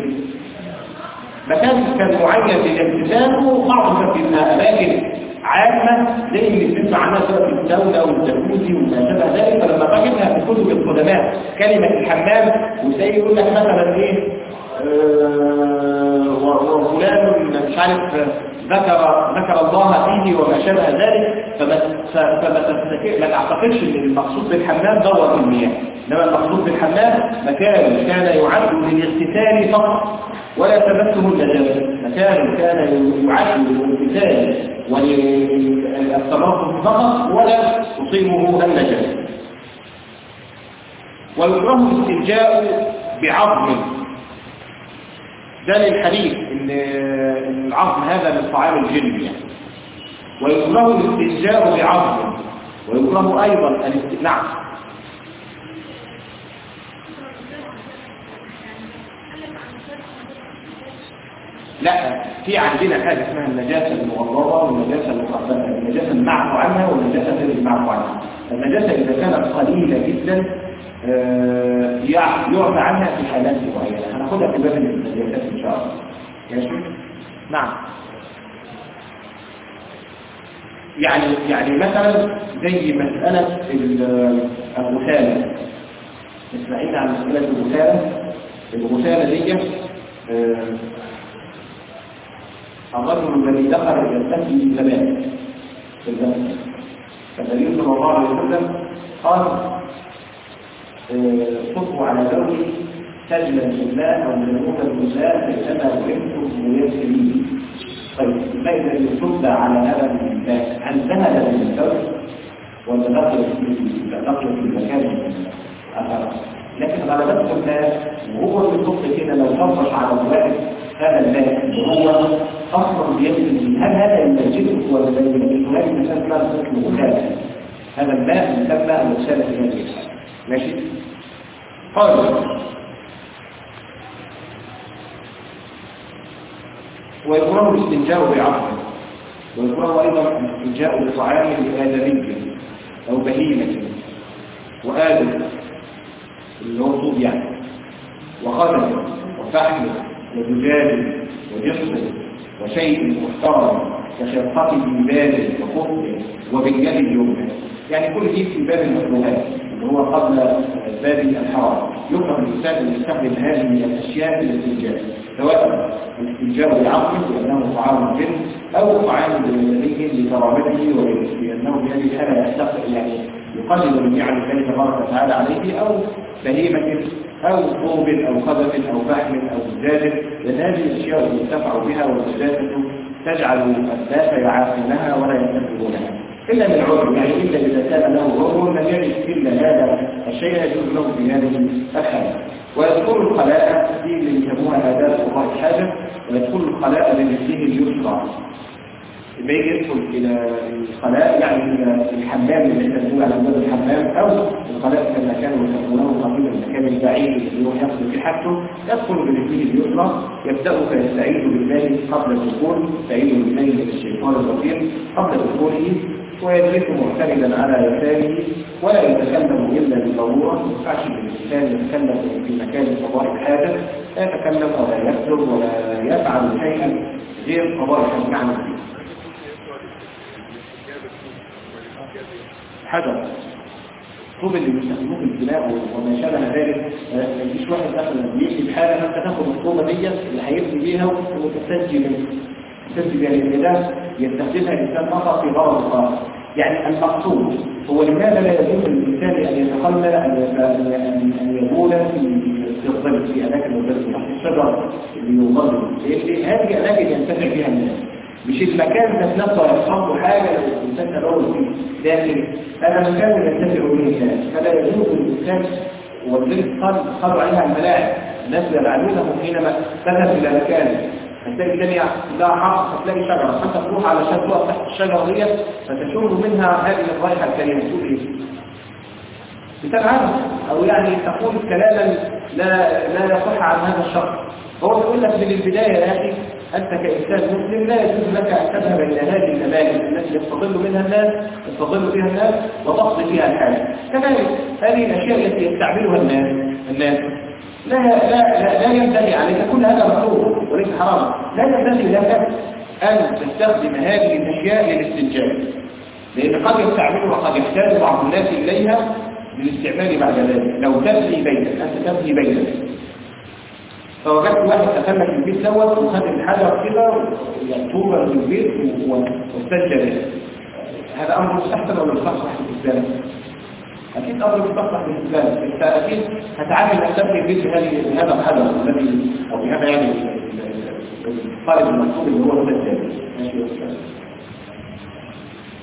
مكان كان معين للالتزام وبعض في اماكن عامة زي اللي بنسمع عنها في الدولة والجاكوزي وما شابه ذلك فلما بجدها في كتب القدماء كلمة الحمام وزي يقول لك مثلا إيه؟ آه وفلان مش عارف ذكر ذكر الله فيه وما شابه ذلك فما ما تعتقدش إن المقصود بالحمام دورة المياه. إنما المقصود بالحمام مكان كان يعد للاغتسال فقط ولا تمسه النجاسه مكان كان يعد للاغتسال. وللتنظف فقط ولا تصيبه النجاسه ويكره الاستنجاء بعظم. ده للحديث إن العظم هذا من طعام الجن يعني. ويكره الاستنجاء بعظم. ويكره أيضا الاستناع لا في عندنا حاجة اسمها النجاسة المغلظة والنجاسة المخففه النجاسة المعفو عنها والنجاسة غير المعفو عنها. النجاسة إذا كانت قليلة جدا يعفى عنها في حالات معينة. هناخدها في باب النجاسات إن شاء الله. ماشي؟ نعم. يعني يعني مثلا زي مسألة الغسالة. اسمعينا عن مسألة الغسالة. الغسالة دي الرجل الذي دخل زمان. في الزمن فالنبي صلى الله عليه وسلم قال صبوا على زوجي سجلا لله أو جنوبا لله فانما وأنتم ميسرين طيب فاذا يصب على هذا الانسان هل ذهب من الزوج ولا بقي في في المكان؟ اخر لكن غلبته الناس وهو يصب كده لو فرش على الواحد هذا الماء اللي هو أصلا بيجري هل هذا المسجد ولا هذه المسألة لا تصل مخالفة هذا الماء يسمى المسألة في ماشي؟ قال. ويكره الاستنجاء بعقل ويكره أيضا الاستنجاء بطعام لآدمي أو بهيمة وآدم. اللي هو طوب يعني. وخدم وفحم وزجاج وجسم وشيء محترم كشرقة ببال وقطب وباليد اليمنى. يعني كل دي في باب المكروهات اللي هو قبل باب الحرام. يكره الإنسان أن يستخدم هذه الأشياء للاستنجاء سواء الاستنجاء بعقل لأنه طعام الجن أو طعام بالنبي لكرامته ولأنه بهذه الحاله يستقبل يعني يقلل من نعم الله تبارك وتعالى عليه أو بهيمه أو طوب أو خدم أو فحم أو زجاج لأن هذه الأشياء ينتفع بها والزجاجة تجعل الناس يعافونها ولا ينتفعونها. إلا من عذر يعني إلا إذا كان له عذر لم يجد إلا هذا الشيء يجوز له في هذه الحالة ويدخل الخلاء دي اللي يسموها آداب قضاء الحاجة ويدخل الخلاء برجله اليسرى. لما يدخل إلى الخلاء يعني إلى الحمام اللي إحنا بنقول على باب الحمام أو الخلاء كما كانوا يسمونه قبيل المكان البعيد اللي هو يقصد في حاجته يدخل برجله اليسرى يبدأ فيستعيذ بالله قبل الدخول يستعيذ بالله من الشيطان الرجيم قبل دخوله ويجلس معتمدا على يساره ولا يتكلم إلا بالضرورة ما ينفعش الإنسان يتكلم في مكان قضاء الحاجة لا يتكلم ولا يكتب ولا يفعل شيئا غير قضاء الدين حجر. طوب اللي بيستخدموه في البناء وما شابه ذلك ما يجيش واحد مثلا بيبني بحاجه فانت تاخد الطوبة ديت اللي هيبني بيها وتستنجي منها تستنجي بيها ده يستخدمها الانسان فقط في غرض خاص يعني المقصود هو لماذا لا يجوز للإنسان أن يتخلى أن يبول في الظل في أماكن الظل تحت الشجر اللي يظل. هذه أماكن ينتفع فيها الناس. مش المكان ذات نفسه يحصل له حاجة الإنسان تدور فيه. لكن هذا مكان ينتفع به الناس فلا يجوز للانسان والذل قالوا عليها الملاعب الناس يلعنونه حينما تذهب إلى مكان. هتلاقي الدنيا كلها حق. هتلاقي شجرة. فانت تروح علشان تقف تحت الشجرة ديت فتشم منها هذه الرائحه الكريمة. تقول إيه؟ بتلعنه أو يعني تقول كلاما لا لا يصح عن هذا الشخص هو بيقول لك من البداية يا أخي أنت كإنسان مسلم لا يجوز لك أن تذهب إلى هذه الأماكن التي يستظل منها الناس يستظل فيها الناس وتقضي فيها الحاجة. كذلك هذه الأشياء التي يستعملها الناس الناس. لا لا لا, لا ينبغي عليك كل هذا مكروه وليس حرام. لا ينبغي لك أن تستخدم هذه الأشياء للاستنجاب لأن قد يستعملها وقد يحتاج بعض الناس إليها للاستعمال بعد ذلك. لو تبني بيتك أنت تبني بيتك. فوجدت واحد تخلى في البيت دوت وخد الحجر كده طوبه من البيت واستنجى هذا أمر مستحسن ولا في الإسلام؟ أكيد أمر مستحسن الإسلام. أنت أكيد هتعامل نفسك في البيت بهذا الحجر الذي أو بهذا يعني الطالب المكتوب اللي هو ماشي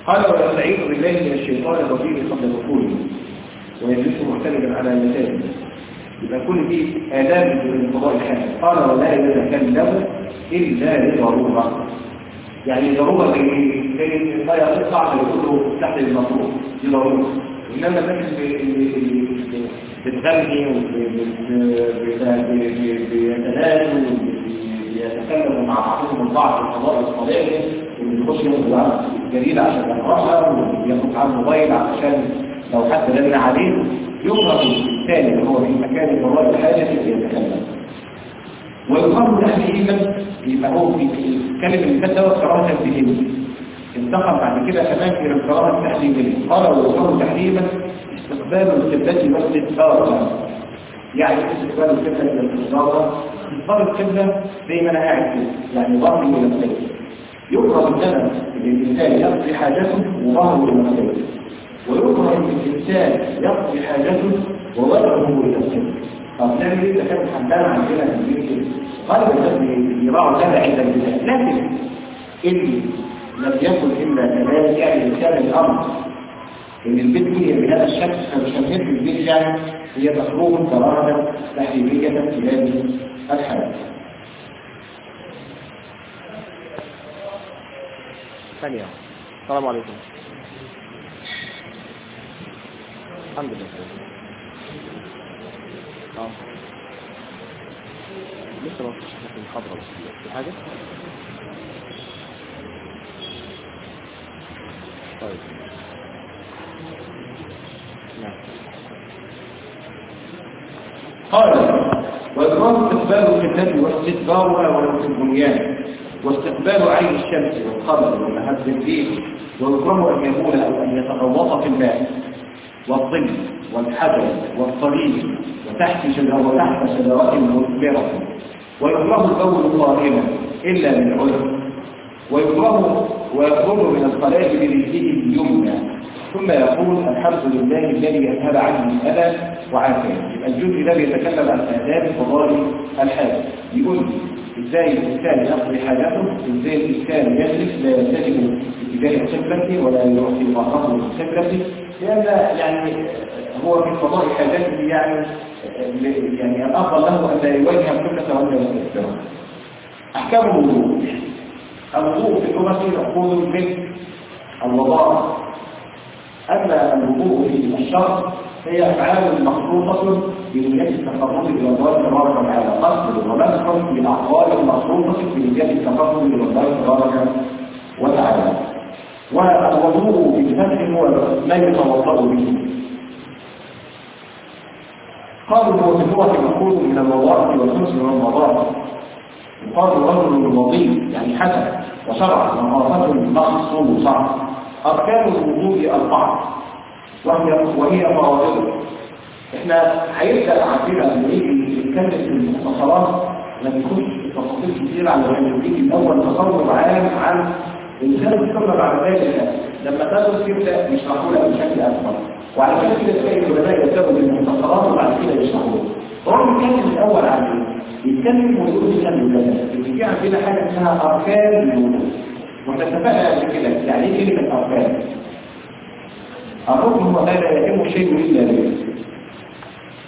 قال ويستعيذ بالله من الشيطان الرجيم قبل دخوله ويجلس معتمدا على لسانه يبقى كل دي آداب للقضاء الحاجة قال ولا يتكلم إلا لضرورة يعني ضرورة زي زي لا يقطع يقول تحت المطلوب دي ضرورة إنما اللي بتغني وبيتنادوا بيتكلموا مع بعضهم البعض في القضاء الطبيعي واللي بيخش ياخد جريدة عشان يقرأها وياخد معاه موبايل عشان لو حد رن عليه يقرأ الثاني اللي هو في مكان القضاء الحاجة يتكلم. ويقام تحليلا يبقى هو في كلمة اللي دوت كراهة انتقل بعد كده كمان إلى الكراهة التحليلية قال ويقام تحليلا استقبال القبلة والاستدبار يعني استقبال القبلة إلى الاستدبار استقبال القبلة زي ما أنا قاعد يعني ظهري إلى القبلة يقرأ الزمن للإنسان يقضي حاجته وظهره إلى القبلة ويكره ان الإنسان يقضي حاجته ووجهه إلى السن طب نعمل إيه كان حمدان عندنا في البيت كده. قال الناس يراعوا هذا عند البلاد لكن ان لم يكن إلا كذلك يعني كان الأمر. إن البيت هي بهذا الشكل فمش البيت يعني. هي مخلوق كراهه تحريمية في هذه الحالة. ثانية. السلام عليكم. الحمد لله. آه. لسه ما فيش في بس. في حاجة؟ طيب. نعم. قال وإكرام استقبال القبلة واستدبارها ولو البنيان واستقبال عين الشمس والقمر ومهد الليل ويكرم أن يقول أو أن يتغوط في الماء. والظل والحجر والصليب وتحت شجرة وتحت شجرات مثمرة ويكره البول قائما إلا بالعذر ويكره ويكره من الصلاة برجله اليمنى. ثم يقول الحمد لله الذي أذهب عني الأذى وعافاني يبقى الجزء ده بيتكلم عن آداب قضاء الحاجة. يقول إزاي الإنسان يقضي حاجته إزاي الإنسان يجلس لا يلتزم اتجاه القبلة ولا يعطي ظهره للقبلة لأن يعني هو في قضاء حاجاته يعني يعني الأفضل له أن لا يواجه القبلة ولا يستدبرها أحكام الوضوء. الوضوء في اللغة مأخوذ من الوضاء. أما الوضوء في الشرع هي أفعال مخصوصة بنية التقرب إلى الله تبارك وتعالى. قصد ومسح بالأعضاء المخصوصة بنية التقرب إلى الله تبارك وتعالى. والوضوء بالفتح هو ما يتوضأ به. قالوا هو في اللغة مأخوذ من الوضاء والحسن والمضاء يقال رجل وضيء يعني حسن وشرع مخافة مخصوصة. أركان الوضوء أربعة وهي وهي فرائض إحنا هيبدا عندنا لما نيجي نتكلم في المختصرات ما بيكونش تفاصيل كتير على نيجي الأول تصور عام عن الانسان بيتكلم بعد ذلك لما تدرس يبدا يشرحوا لك بشكل اكبر وعلى كده كده تلاقي العلماء يبداوا بالمختصرات وبعد كده يشرحوا. هو بيتكلم الأول عن إيه؟ بيتكلم لنا بالله إن في عندنا حاجة اسمها أركان الوضوء وإحنا اتفقنا قبل كده يعني إيه كلمة أركان؟ الركن هو ما لا يتم شيء إلا به.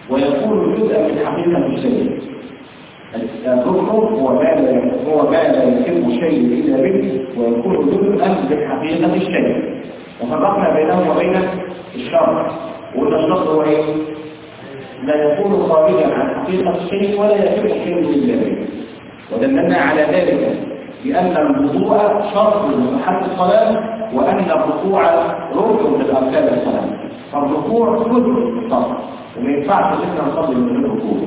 ويكون جزءا من حقيقة الشيء الركن هو ما لا يتم شيء إلا به ويكون جزءا من حقيقة الشيء وفرقنا بينه وبين الشرع وقلنا الشرط هو إيه؟ لا يكون خارجا عن حقيقة الشيء ولا يتم شيء إلا به. ودللنا على ذلك بأن الوضوء شرط محل الصلاة وأن الركوع ركن من أركان الصلاة. فالركوع جزء صلاة وما ينفعش ان إحنا نصلي من غير ركوع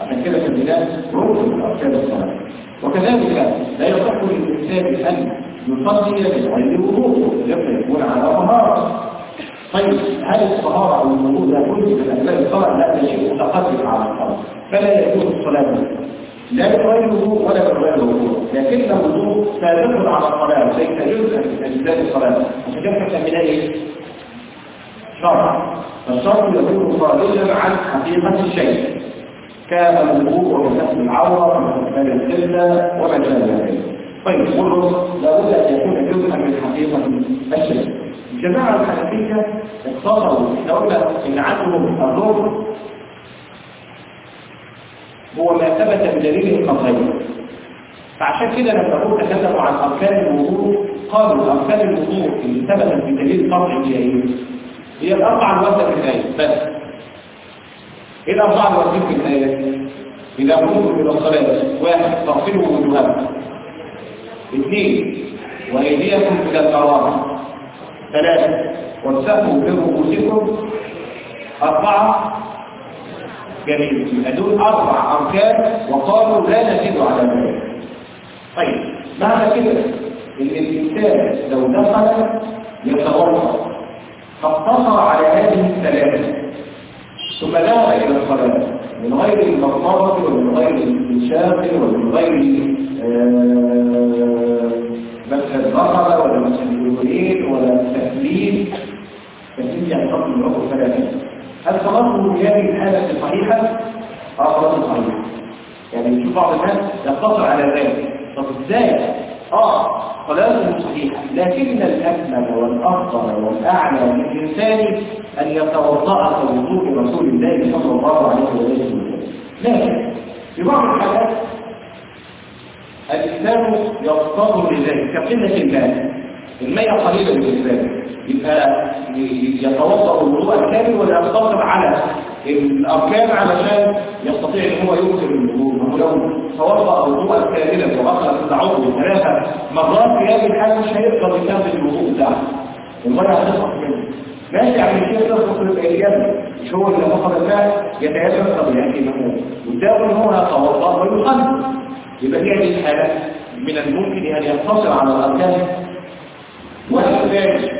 عشان كده في البلاد ركن من أركان الصلاة وكذلك لا يصح للإنسان أن يصلي بغير وضوء لما يكون على طهارة. طيب هل الطهارة أو الوضوء ده كله من أجزاء الصلاة لا ده شيء متقدم على الصلاة فلا يكون الصلاة. لا بغير وضوء ولا بغير وضوء. لكن الوضوء سابق على الصلاة. ليس جزءا من أجزاء الصلاة. عشان كده بنسميها؟ شرع فالشرع يكون خارجا عن حقيقة الشيء. كالوضوء ومسح العورة ومسح القبلة وما شابه ذلك طيب والرسل لابد أن يكون جزءا من حقيقة الشيء. الجماعه الحنفيه اختصروا إحنا قلنا إن عندهم الركن هو ما ثبت بدليل القطعي فعشان كده لما نقول تكلموا عن أركان الوضوء قالوا أركان الوضوء اللي ثبتت بدليل قطعي هي الواردة في الايه بس. إيه الاربع الواردين في الايه؟ إذا قمتم إلى الصلاه واحد تغسلوا وجوهكم اثنين وأيديكم إلى الأرام ثلاثة وامسكوا برؤوسكم أربعة جميل. يبقى دول أربع أركان وقالوا لا نزيد على ذلك. طيب معنى كده؟ إن الإنسان لو دخل يتوضأ فاقتصر على هذه الثلاثة. ثم ذهب إلى الصلاة من غير المضمضة ومن غير الاستنشاق ومن غير مسح البقرة ولا مسح اليمين ولا تسليم تسليم يعني فقط العقل ثلاثة هل صلاته بهذه الحالة الصحيحة؟ آه صلاته صحيحة. يعني نشوف بعض الناس يقتصر على ذلك. طب إزاي؟ آه صلاته صحيحة. لكن الأكمل والأفضل والأعلى للإنسان أن يتوضأ كوضوء رسول الله صلى الله عليه وسلم. لكن في بعض الحالات الإنسان يضطر لذلك كقلة الماء المية قليلة بالنسبة يبقى يتوضأ الوضوء الكامل ولا يقتصر على الأركان علشان يستطيع إن هو يوصل الوضوء. ولو توضأ الوضوء كاملا وأخلص العضو ثلاثة مرات في هذه الحالة مش هيقدر يكمل الوضوء بتاعه. المية هتسقط منه. ماشي يعني الشيخ يسقط الإيجاب مش هو اللي فقد الماء يتيسر طبيعي منه قدامه إن هو يتوضأ ويصلي يبقى في هذه الحالة من الممكن أن يقتصر على الأركان. والثاني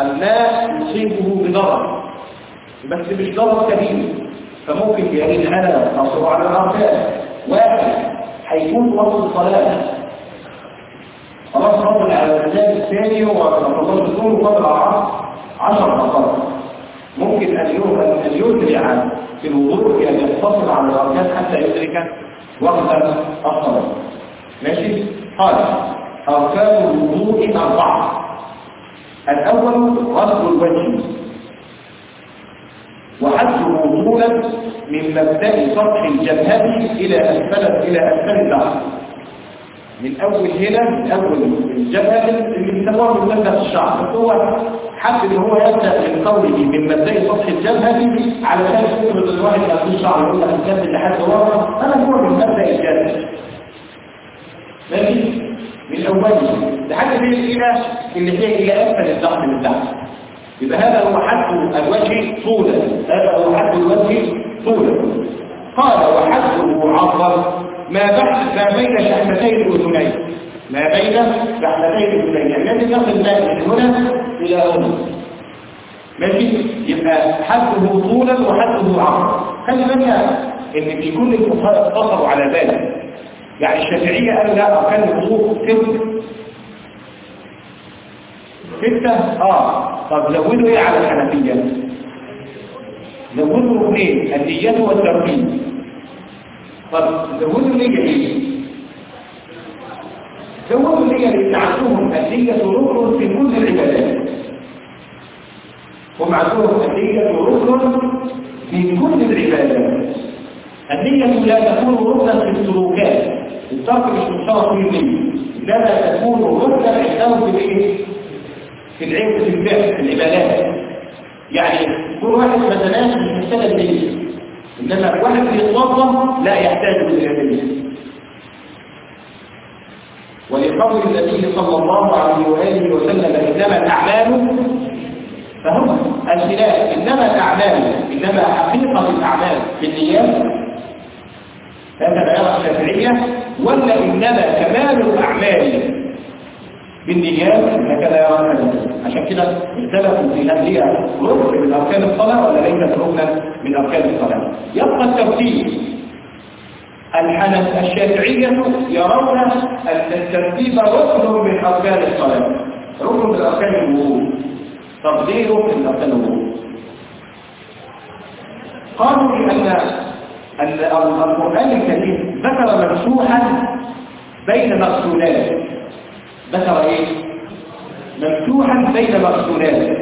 الماء يصيبه بضرر. بس مش ضرر كبير. فممكن هذه الحالة يقتصر على الأركان. واحد هيكون وقت الصلاة. خلاص فضل على الأذان الثاني الظهر وفضل العصر. عشر دقائق ممكن أن يسرع في الوضوء في أن يقتصر على الأركان حتى يدرك وقت الصلاة ماشي؟ قال أركان الوضوء أربعة. الأول غسل الوجه. وحده طولا من مبدأ سطح الجبهة إلى أسفل إلى أسفل الظهر من أول هنا من أول الجبهة اللي بيسموها من مبدأ الشعر هو حب إن هو يبدأ من قوله من مبدأ سطح الجبهة علشان يفرض الواحد ما فيه شعر يقول لك الجبهة لحد ورا أنا هو من مبدأ الجبهة ماشي من أوله. لحد فين إلى اللي هي إلى أسفل الظهر من تحت يبقى هذا هو حد الوجه طولا. هذا هو حد الوجه طولا. قال وحده عرضا ما بحث ما بين شحمتي الأذنين ما بين شحمتي الأذنين يعني الذي يصل ما من هنا إلى هنا. ماشي؟ يبقى حده طولا وحده عرضا. خلي بالك إن في كل الفقهاء اقتصروا على ذلك. يعني الشافعية قالوا لا أركان الوضوء ست ستة. آه. طب زودوا إيه على الحنفية؟ زودوا ركنين النية والترتيب طب زودوا النية إيه؟ زودوا النية لأن عندهم النية ركن في كل العبادات. هم عندهم النية ركن في كل العبادات. النية لا تكون ركنا في السلوكات. الترك مش مشترك في النية إنما تكون ركنا في الإيه؟ في العلم في العبادات. يعني كل واحد مثلا محتاج النية إنما واحد يتوضا لا يحتاج إلى النية ولقول النبي صلى الله عليه وآله وسلم إنما الأعمال فهم الخلاف. إنما الأعمال إنما حقيقة الأعمال في النيات هذا بيان الشافعية ولا إنما كمال الأعمال. بالنيات هكذا يرى الحديث عشان كده اختلفوا في هل هي ركن من أركان الصلاة ولا ليست ركنا من أركان الصلاة؟ يبقى الترتيب الحنف الشافعية يرون أن الترتيب ركن من أركان الصلاة. ركن من أركان ليه ركن من أركان الوضوء؟ قالوا لأن القرآن الكريم ذكر ممسوحا بين مقصودات. ذكر إيه؟ ممسوحا بين مقصودات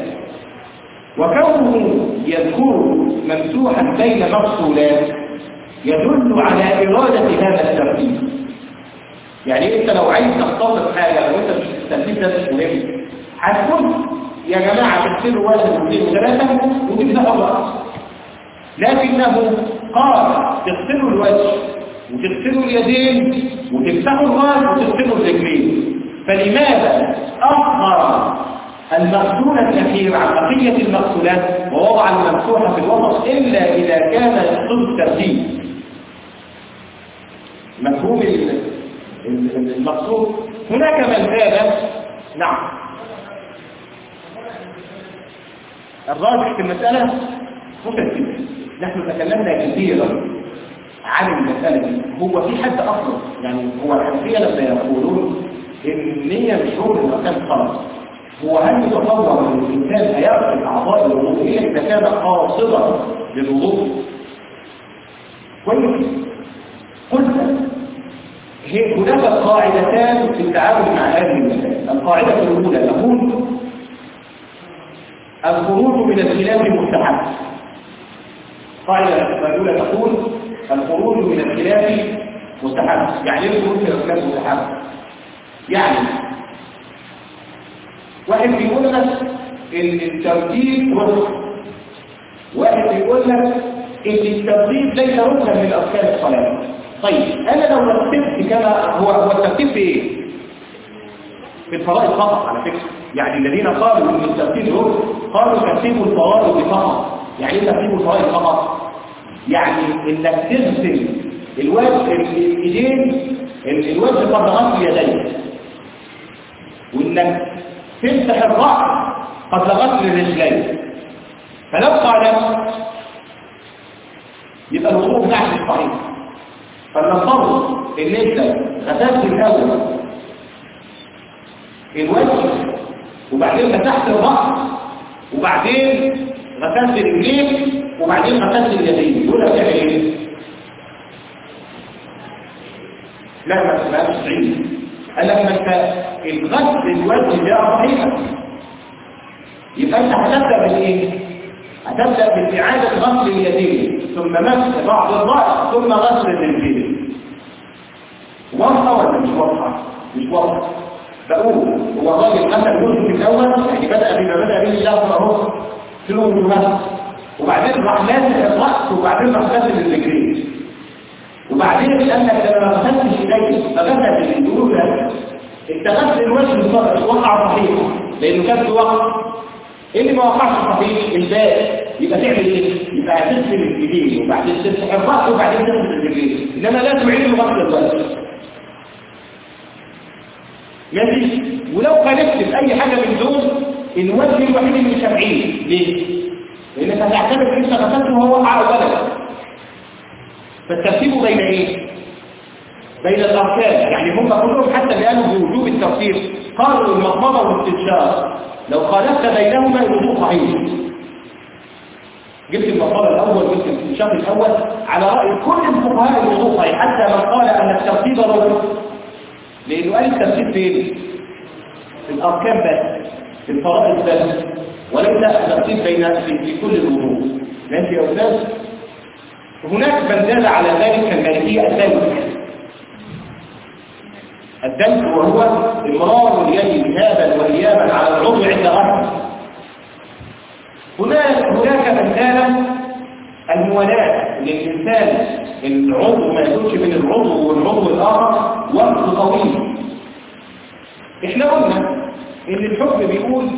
وكونه يذكر ممسوحا بين مقصودات يدل على إرادة هذا الترتيب. يعني أنت لو عايز تختصر حاجة لو أنت مش الترتيب ده مش مهم. هتقول يا جماعة تكتبوا واحد واثنين وثلاثة وتبدأوا الرأس لكنه قال تغسلوا الوجه وتغسلوا اليدين وتفتحوا الرأس وتغسلوا الرجلين. فلماذا أخر المغسول الأخير عن بقية المغسولات ووضع الممسوحة في الوسط إلا إذا كان يقصد الترتيب مفهوم المقصود هناك من زاد نعم. الراجح في المسألة متكتب نحن تكلمنا كثيرا عن المسألة هو في حد أصلا؟ يعني هو الحنفية لما يقولون النية مش هو من أركان خالص هو هل يتصور أن الإنسان هيغسل أعضاء الوضوء إذا كان قاصدا للوضوء؟ كويس. قلت هناك قاعدتان في التعامل مع هذه المسائل. القاعدة الأولى تقول الخروج من الخلاف مستحب قاعدة الأولى تقول الخروج من الخلاف مستحب. يعني إيه الخروج من الخلاف مستحب يعني. واحد بيقول لك الترتيب ركن واحد بيقول لك إن الترتيب ليس ركنا من اركان الصلاة. طيب أنا لو رتبت كما هو هو الترتيب في إيه؟ في الفرائض فقط على فكرة. يعني الذين قالوا إن الترتيب ركن قالوا ترتيب الفرائض فقط. يعني إيه ترتيب الفرائض فقط؟ يعني إنك تغسل الوجه الإيدين الوجه قد غسل يديك وانك تفتح الرأس قبل غسل الرجلين. فلو قال يبقى الوضوء بتاعك صحيح فلنفترض ان انت غسلت الأول الوجه وبعدين مسحت الرأس وبعدين غسلت رجليك وبعدين غسلت اليدين. دول هتعمل إيه؟ لا ما صحيح قال لك ما انت الغسل الوجه ده صحيح يبقى أنت هتبدا بالإيه؟ هتبدا باستعاده غسل اليدين ثم مسح بعض الرأس ثم غسل الرجلين واضحة ولا مش واضحة؟ مش واضحة. بقول هو الراجل غسل الوجه في الأول يعني بدأ بما بدأ به الله فهو في الوجوهات. وبعدين راح لازم الرأس وبعدين راح غسل الرجلين. وبعدين لأنك لما غسلتش إليه فغسل الجنوب انت غسل الوجه وقع صحيح لأنه كان في وقت اللي ما وقعش صحيح الباقي يبقى تعمل إيه؟ يبقى هتغسل اليدين وبعدين تمسح الرأس وبعدين تغسل الرجلين إنما لازم علم غسل الوجه. ماشي ولو خالفت في أي حاجة من دول الوجه الوحيد اللي شافعين ليه؟ لأنك هتعتبر إن أنت غسلته وهو وقع اولا فالترتيب بين إيه؟ بين الاركان يعني هم كلهم حتى قالوا بوجوب الترتيب. قالوا المضمضه والاستنشاق لو خالفت بينهما الوضوء صحيح جبت المقال الأول جبت الشرط الأول. على رأي كل الفقهاء الوضوء صحيح حتى من قال أن الترتيب ركن لأنه قال الترتيب فين؟ في الأركان بس. في الفرائض بس. وليس الترتيب بين في كل الوضوء ماشي يا أستاذ هناك من زاد على ذلك كالمالكيه الدلك الدلك وهو إمرار اليد ذهابا وايابا على العضو عند غسل هناك هناك من زاد الموالاه للإنسان العضو ما يكونش بين العضو والعضو الآخر وقت طويل. إحنا قلنا إن الحكم بيقول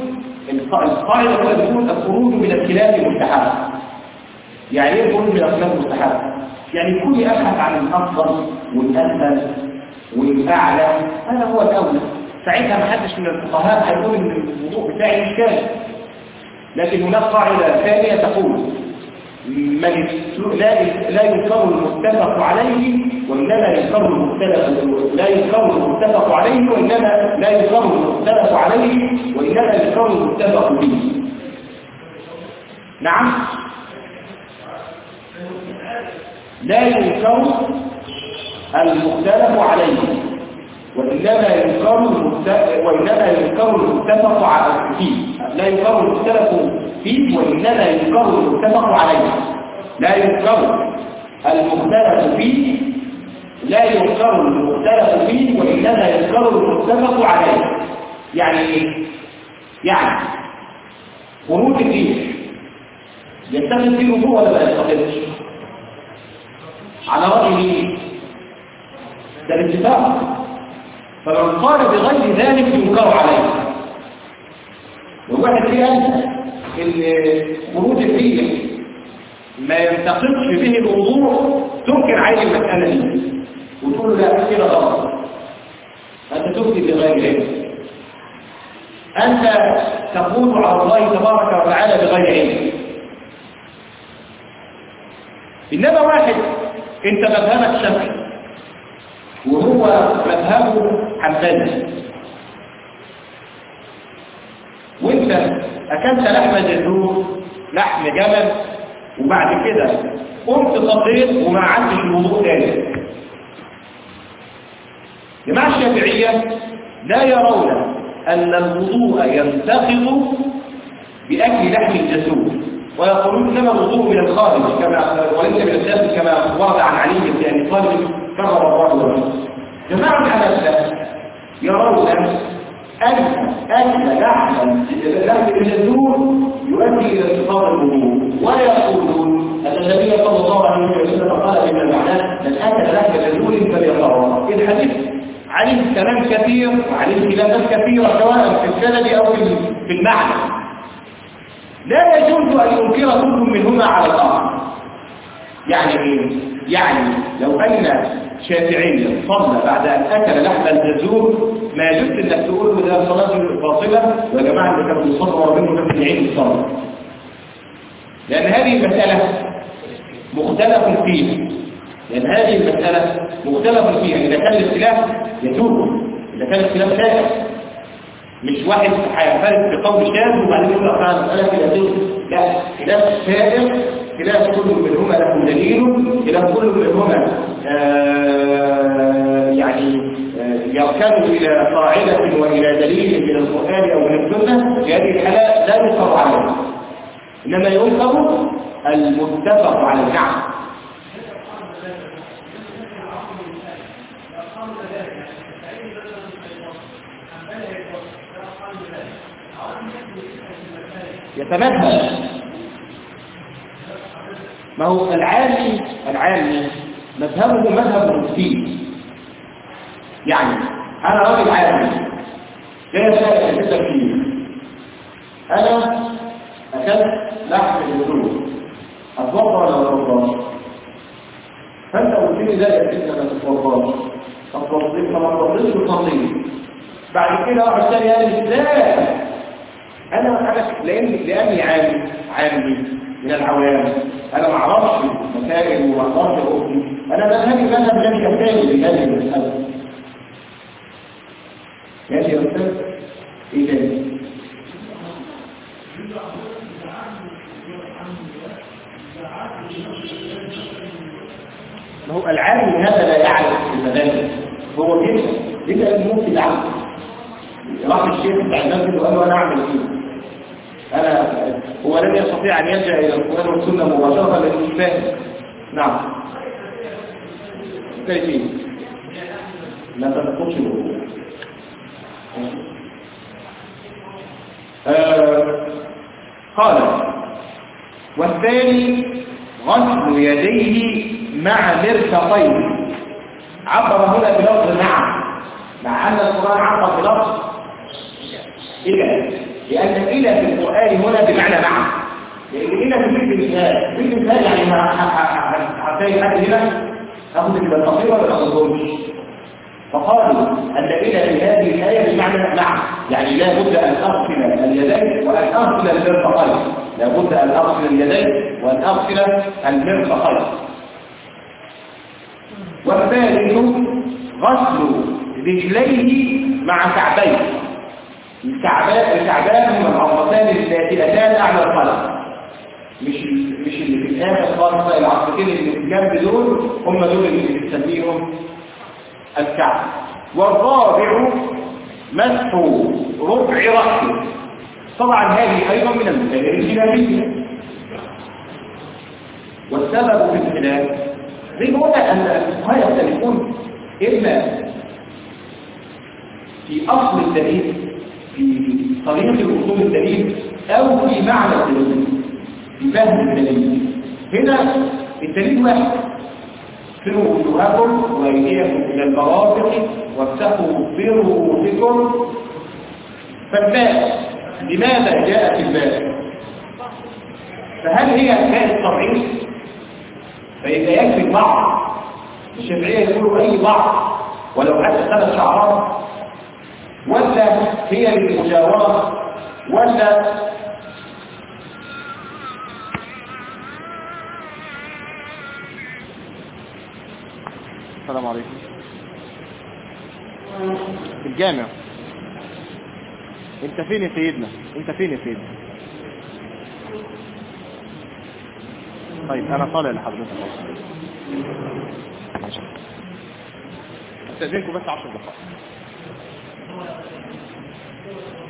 القاعدة هو بيقول الخروج من الخلاف مستحب. يعني إيه الخروج من الخلاف مستحب يعني يكون يبحث عن الأفضل والاسهل والأعلى هذا هو الأولى. ساعتها ما حدش من الفقهاء هيقول إن الوضوء بتاعي مش كامل لكن هناك قاعدة ثانية تقول من لا لا ينكر المتفق عليه وإنما ينكر المختلف لا ينكر المتفق عليه وإنما لا ينكر المختلف عليه وإنما ينكر المتفق به. نعم. لا ينكر المختلف عليه وإنما ينكر وإنما ينكر المتفق فيه لا ينكر المختلف فيه وإنما ينكر المتفق عليه. لا ينكر المختلف فيه لا ينكر المختلف فيه وإنما ينكر المتفق عليه. يعني إيه؟ يعني خروج الريح يستخدم فيه الوضوء ولا ما يستخدمش على رأي مين؟ ده الاتفاق. فمن قال بغير ذلك ينكر عليه. والواحد فيه قال خروج الريح ما ينتقدش به الوضوء تنكر عليه المسألة دي. وتقول له لا كده غلط. أنت تفتي بغير علم. أنت تقول على الله تبارك وتعالى بغير علم. إنما واحد أنت مذهبك شكل وهو مذهبه حنبلي. وانت أكلت لحم جزور لحم جمل وبعد كده قمت صليت وما عدتش الوضوء تاني. جماعة الشافعية لا يرون أن الوضوء ينتقض بأكل لحم الجزور ويقولون إنما الوضوء من الخارج كما وليس من الداخل كما ورد عن علي بن أبي طالب كرم الله وجهه جماعة الحنابلة يرون أن أكل لحم لحم الجزور يؤدي إلى انتقاض الوضوء. ويقولون أن النبي صلى الله عليه وسلم قال بما معناه من أكل لحم الجزور فليقرأ الحديث عليه كلام كثير وعليه خلافات كثيرة سواء في السند أو في المعنى. لا يجوز أن ينكر كل منهما على الآخر. يعني إيه؟ يعني لو أن شافعيا صلى بعد أن أكل لحم الجزور ما يجوز أنك تقول له ده صلاة باطلة ويا جماعة اللي كانوا بيصلوا وربنا كانوا بيعيدوا الصلاة. لأن هذه المسألة مختلف فيها. لأن هذه المسألة مختلف فيها. إذا كان الاختلاف يجوز. إذا كان الاختلاف شائع مش واحد هينفرد بقول شاذ وبعدين يقول مسألة كده تجوز لا خلاف شائع خلاف كل منهما له دليل خلاف كل منهما آه يعني آه يركن إلى قاعدة وإلى دليل من القرآن أو من السنة في هذه الحالة لا ينكر عليه. إنما ينكر المتفق على النعم. يتمثل ما هو العالي العالي مذهبه مذهب المفتي يعني أنا راجل عالي لا شيء في التفكير أنا اكلت لحم الوجود. اتوضا ولا ما اتوضاش فأنت قلت لي لا يا سيدنا ما تتوضاش اتوضيت فما اتوضيتش وصليت بعد كده راح اشتري أنا إزاي أنا أنا لأن لأني عامل عامل من العوام أنا ما أعرفش مسائل وما أقدرش أقول أنا مذهبي مذهب لم يحتاج لهذه المساله ماشي يا أستاذ إيه تاني؟ ما هو العالم هذا لا يعرف المذاهب هو بيفهم ليه ممكن يعرف راح الشيخ بتاع المسجد وقال له أنا أعمل إيه؟ أنا هو لم يستطيع أن يلجأ إلى القرآن والسنة مباشرة لأنه مش فاهم. نعم. كيف؟ لا تنقص آه قال والثاني غسل يديه مع مرفقين. عبر هنا بلفظ مع مع أن القرآن عبر بلفظ إلى لأن إلى في القران هنا بمعنى مع لأن إلى في مثال مثل مثال يعني هتلاقي حد هنا تاخد البطاقيه ولا تاخدهمش فقالوا ان إلى في هذه الايه بمعنى مع يعني لا بد ان اغسل اليدين وان اغسل المرفقين لا بد ان اغسل اليدين وان اغسل المرفقين والثالث غسل رجليه مع كعبيه الكعبان الكعبان هم العظمتان الذاتيتان أعلى القلم مش مش اللي في الآخر خالص العظمتين اللي في الجنب دول هم دول اللي بنسميهم الكعب. والرابع مسح ربع رأسه. طبعا هذه أيضا من المسائل الخلافية والسبب في الخلاف زي ما قلنا أن الفقهاء يختلفون إما في أصل الدليل في طريقة وصول الدليل أو في معنى الدليل في فهم الدليل. هنا الدليل واحد. اغسلوا وجوهكم وأيديكم إلى المرافق وامسحوا برؤوسكم. فالباء لماذا جاءت الباء فهل هي باء التضعيف فإذا يكفي البعض الشافعية يقولوا أي بعض؟ ولو حتى ثلاث شعرات. ولا هي للمجاورة ولا السلام عليكم. في الجامع. انت فين يا سيدنا؟ انت فين يا سيدنا؟ طيب أنا طالع لحضرتك. أستأذنكم بس 10 دقائق.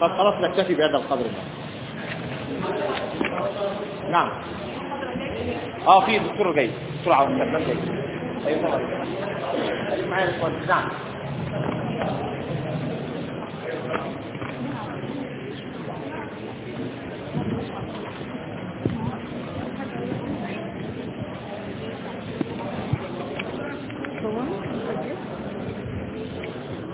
طب خلاص نكتفي بهذا القدر ده نعم. آه في دكتور جاي. دكتور عبد السلام جاي. أيوه معايا نعم.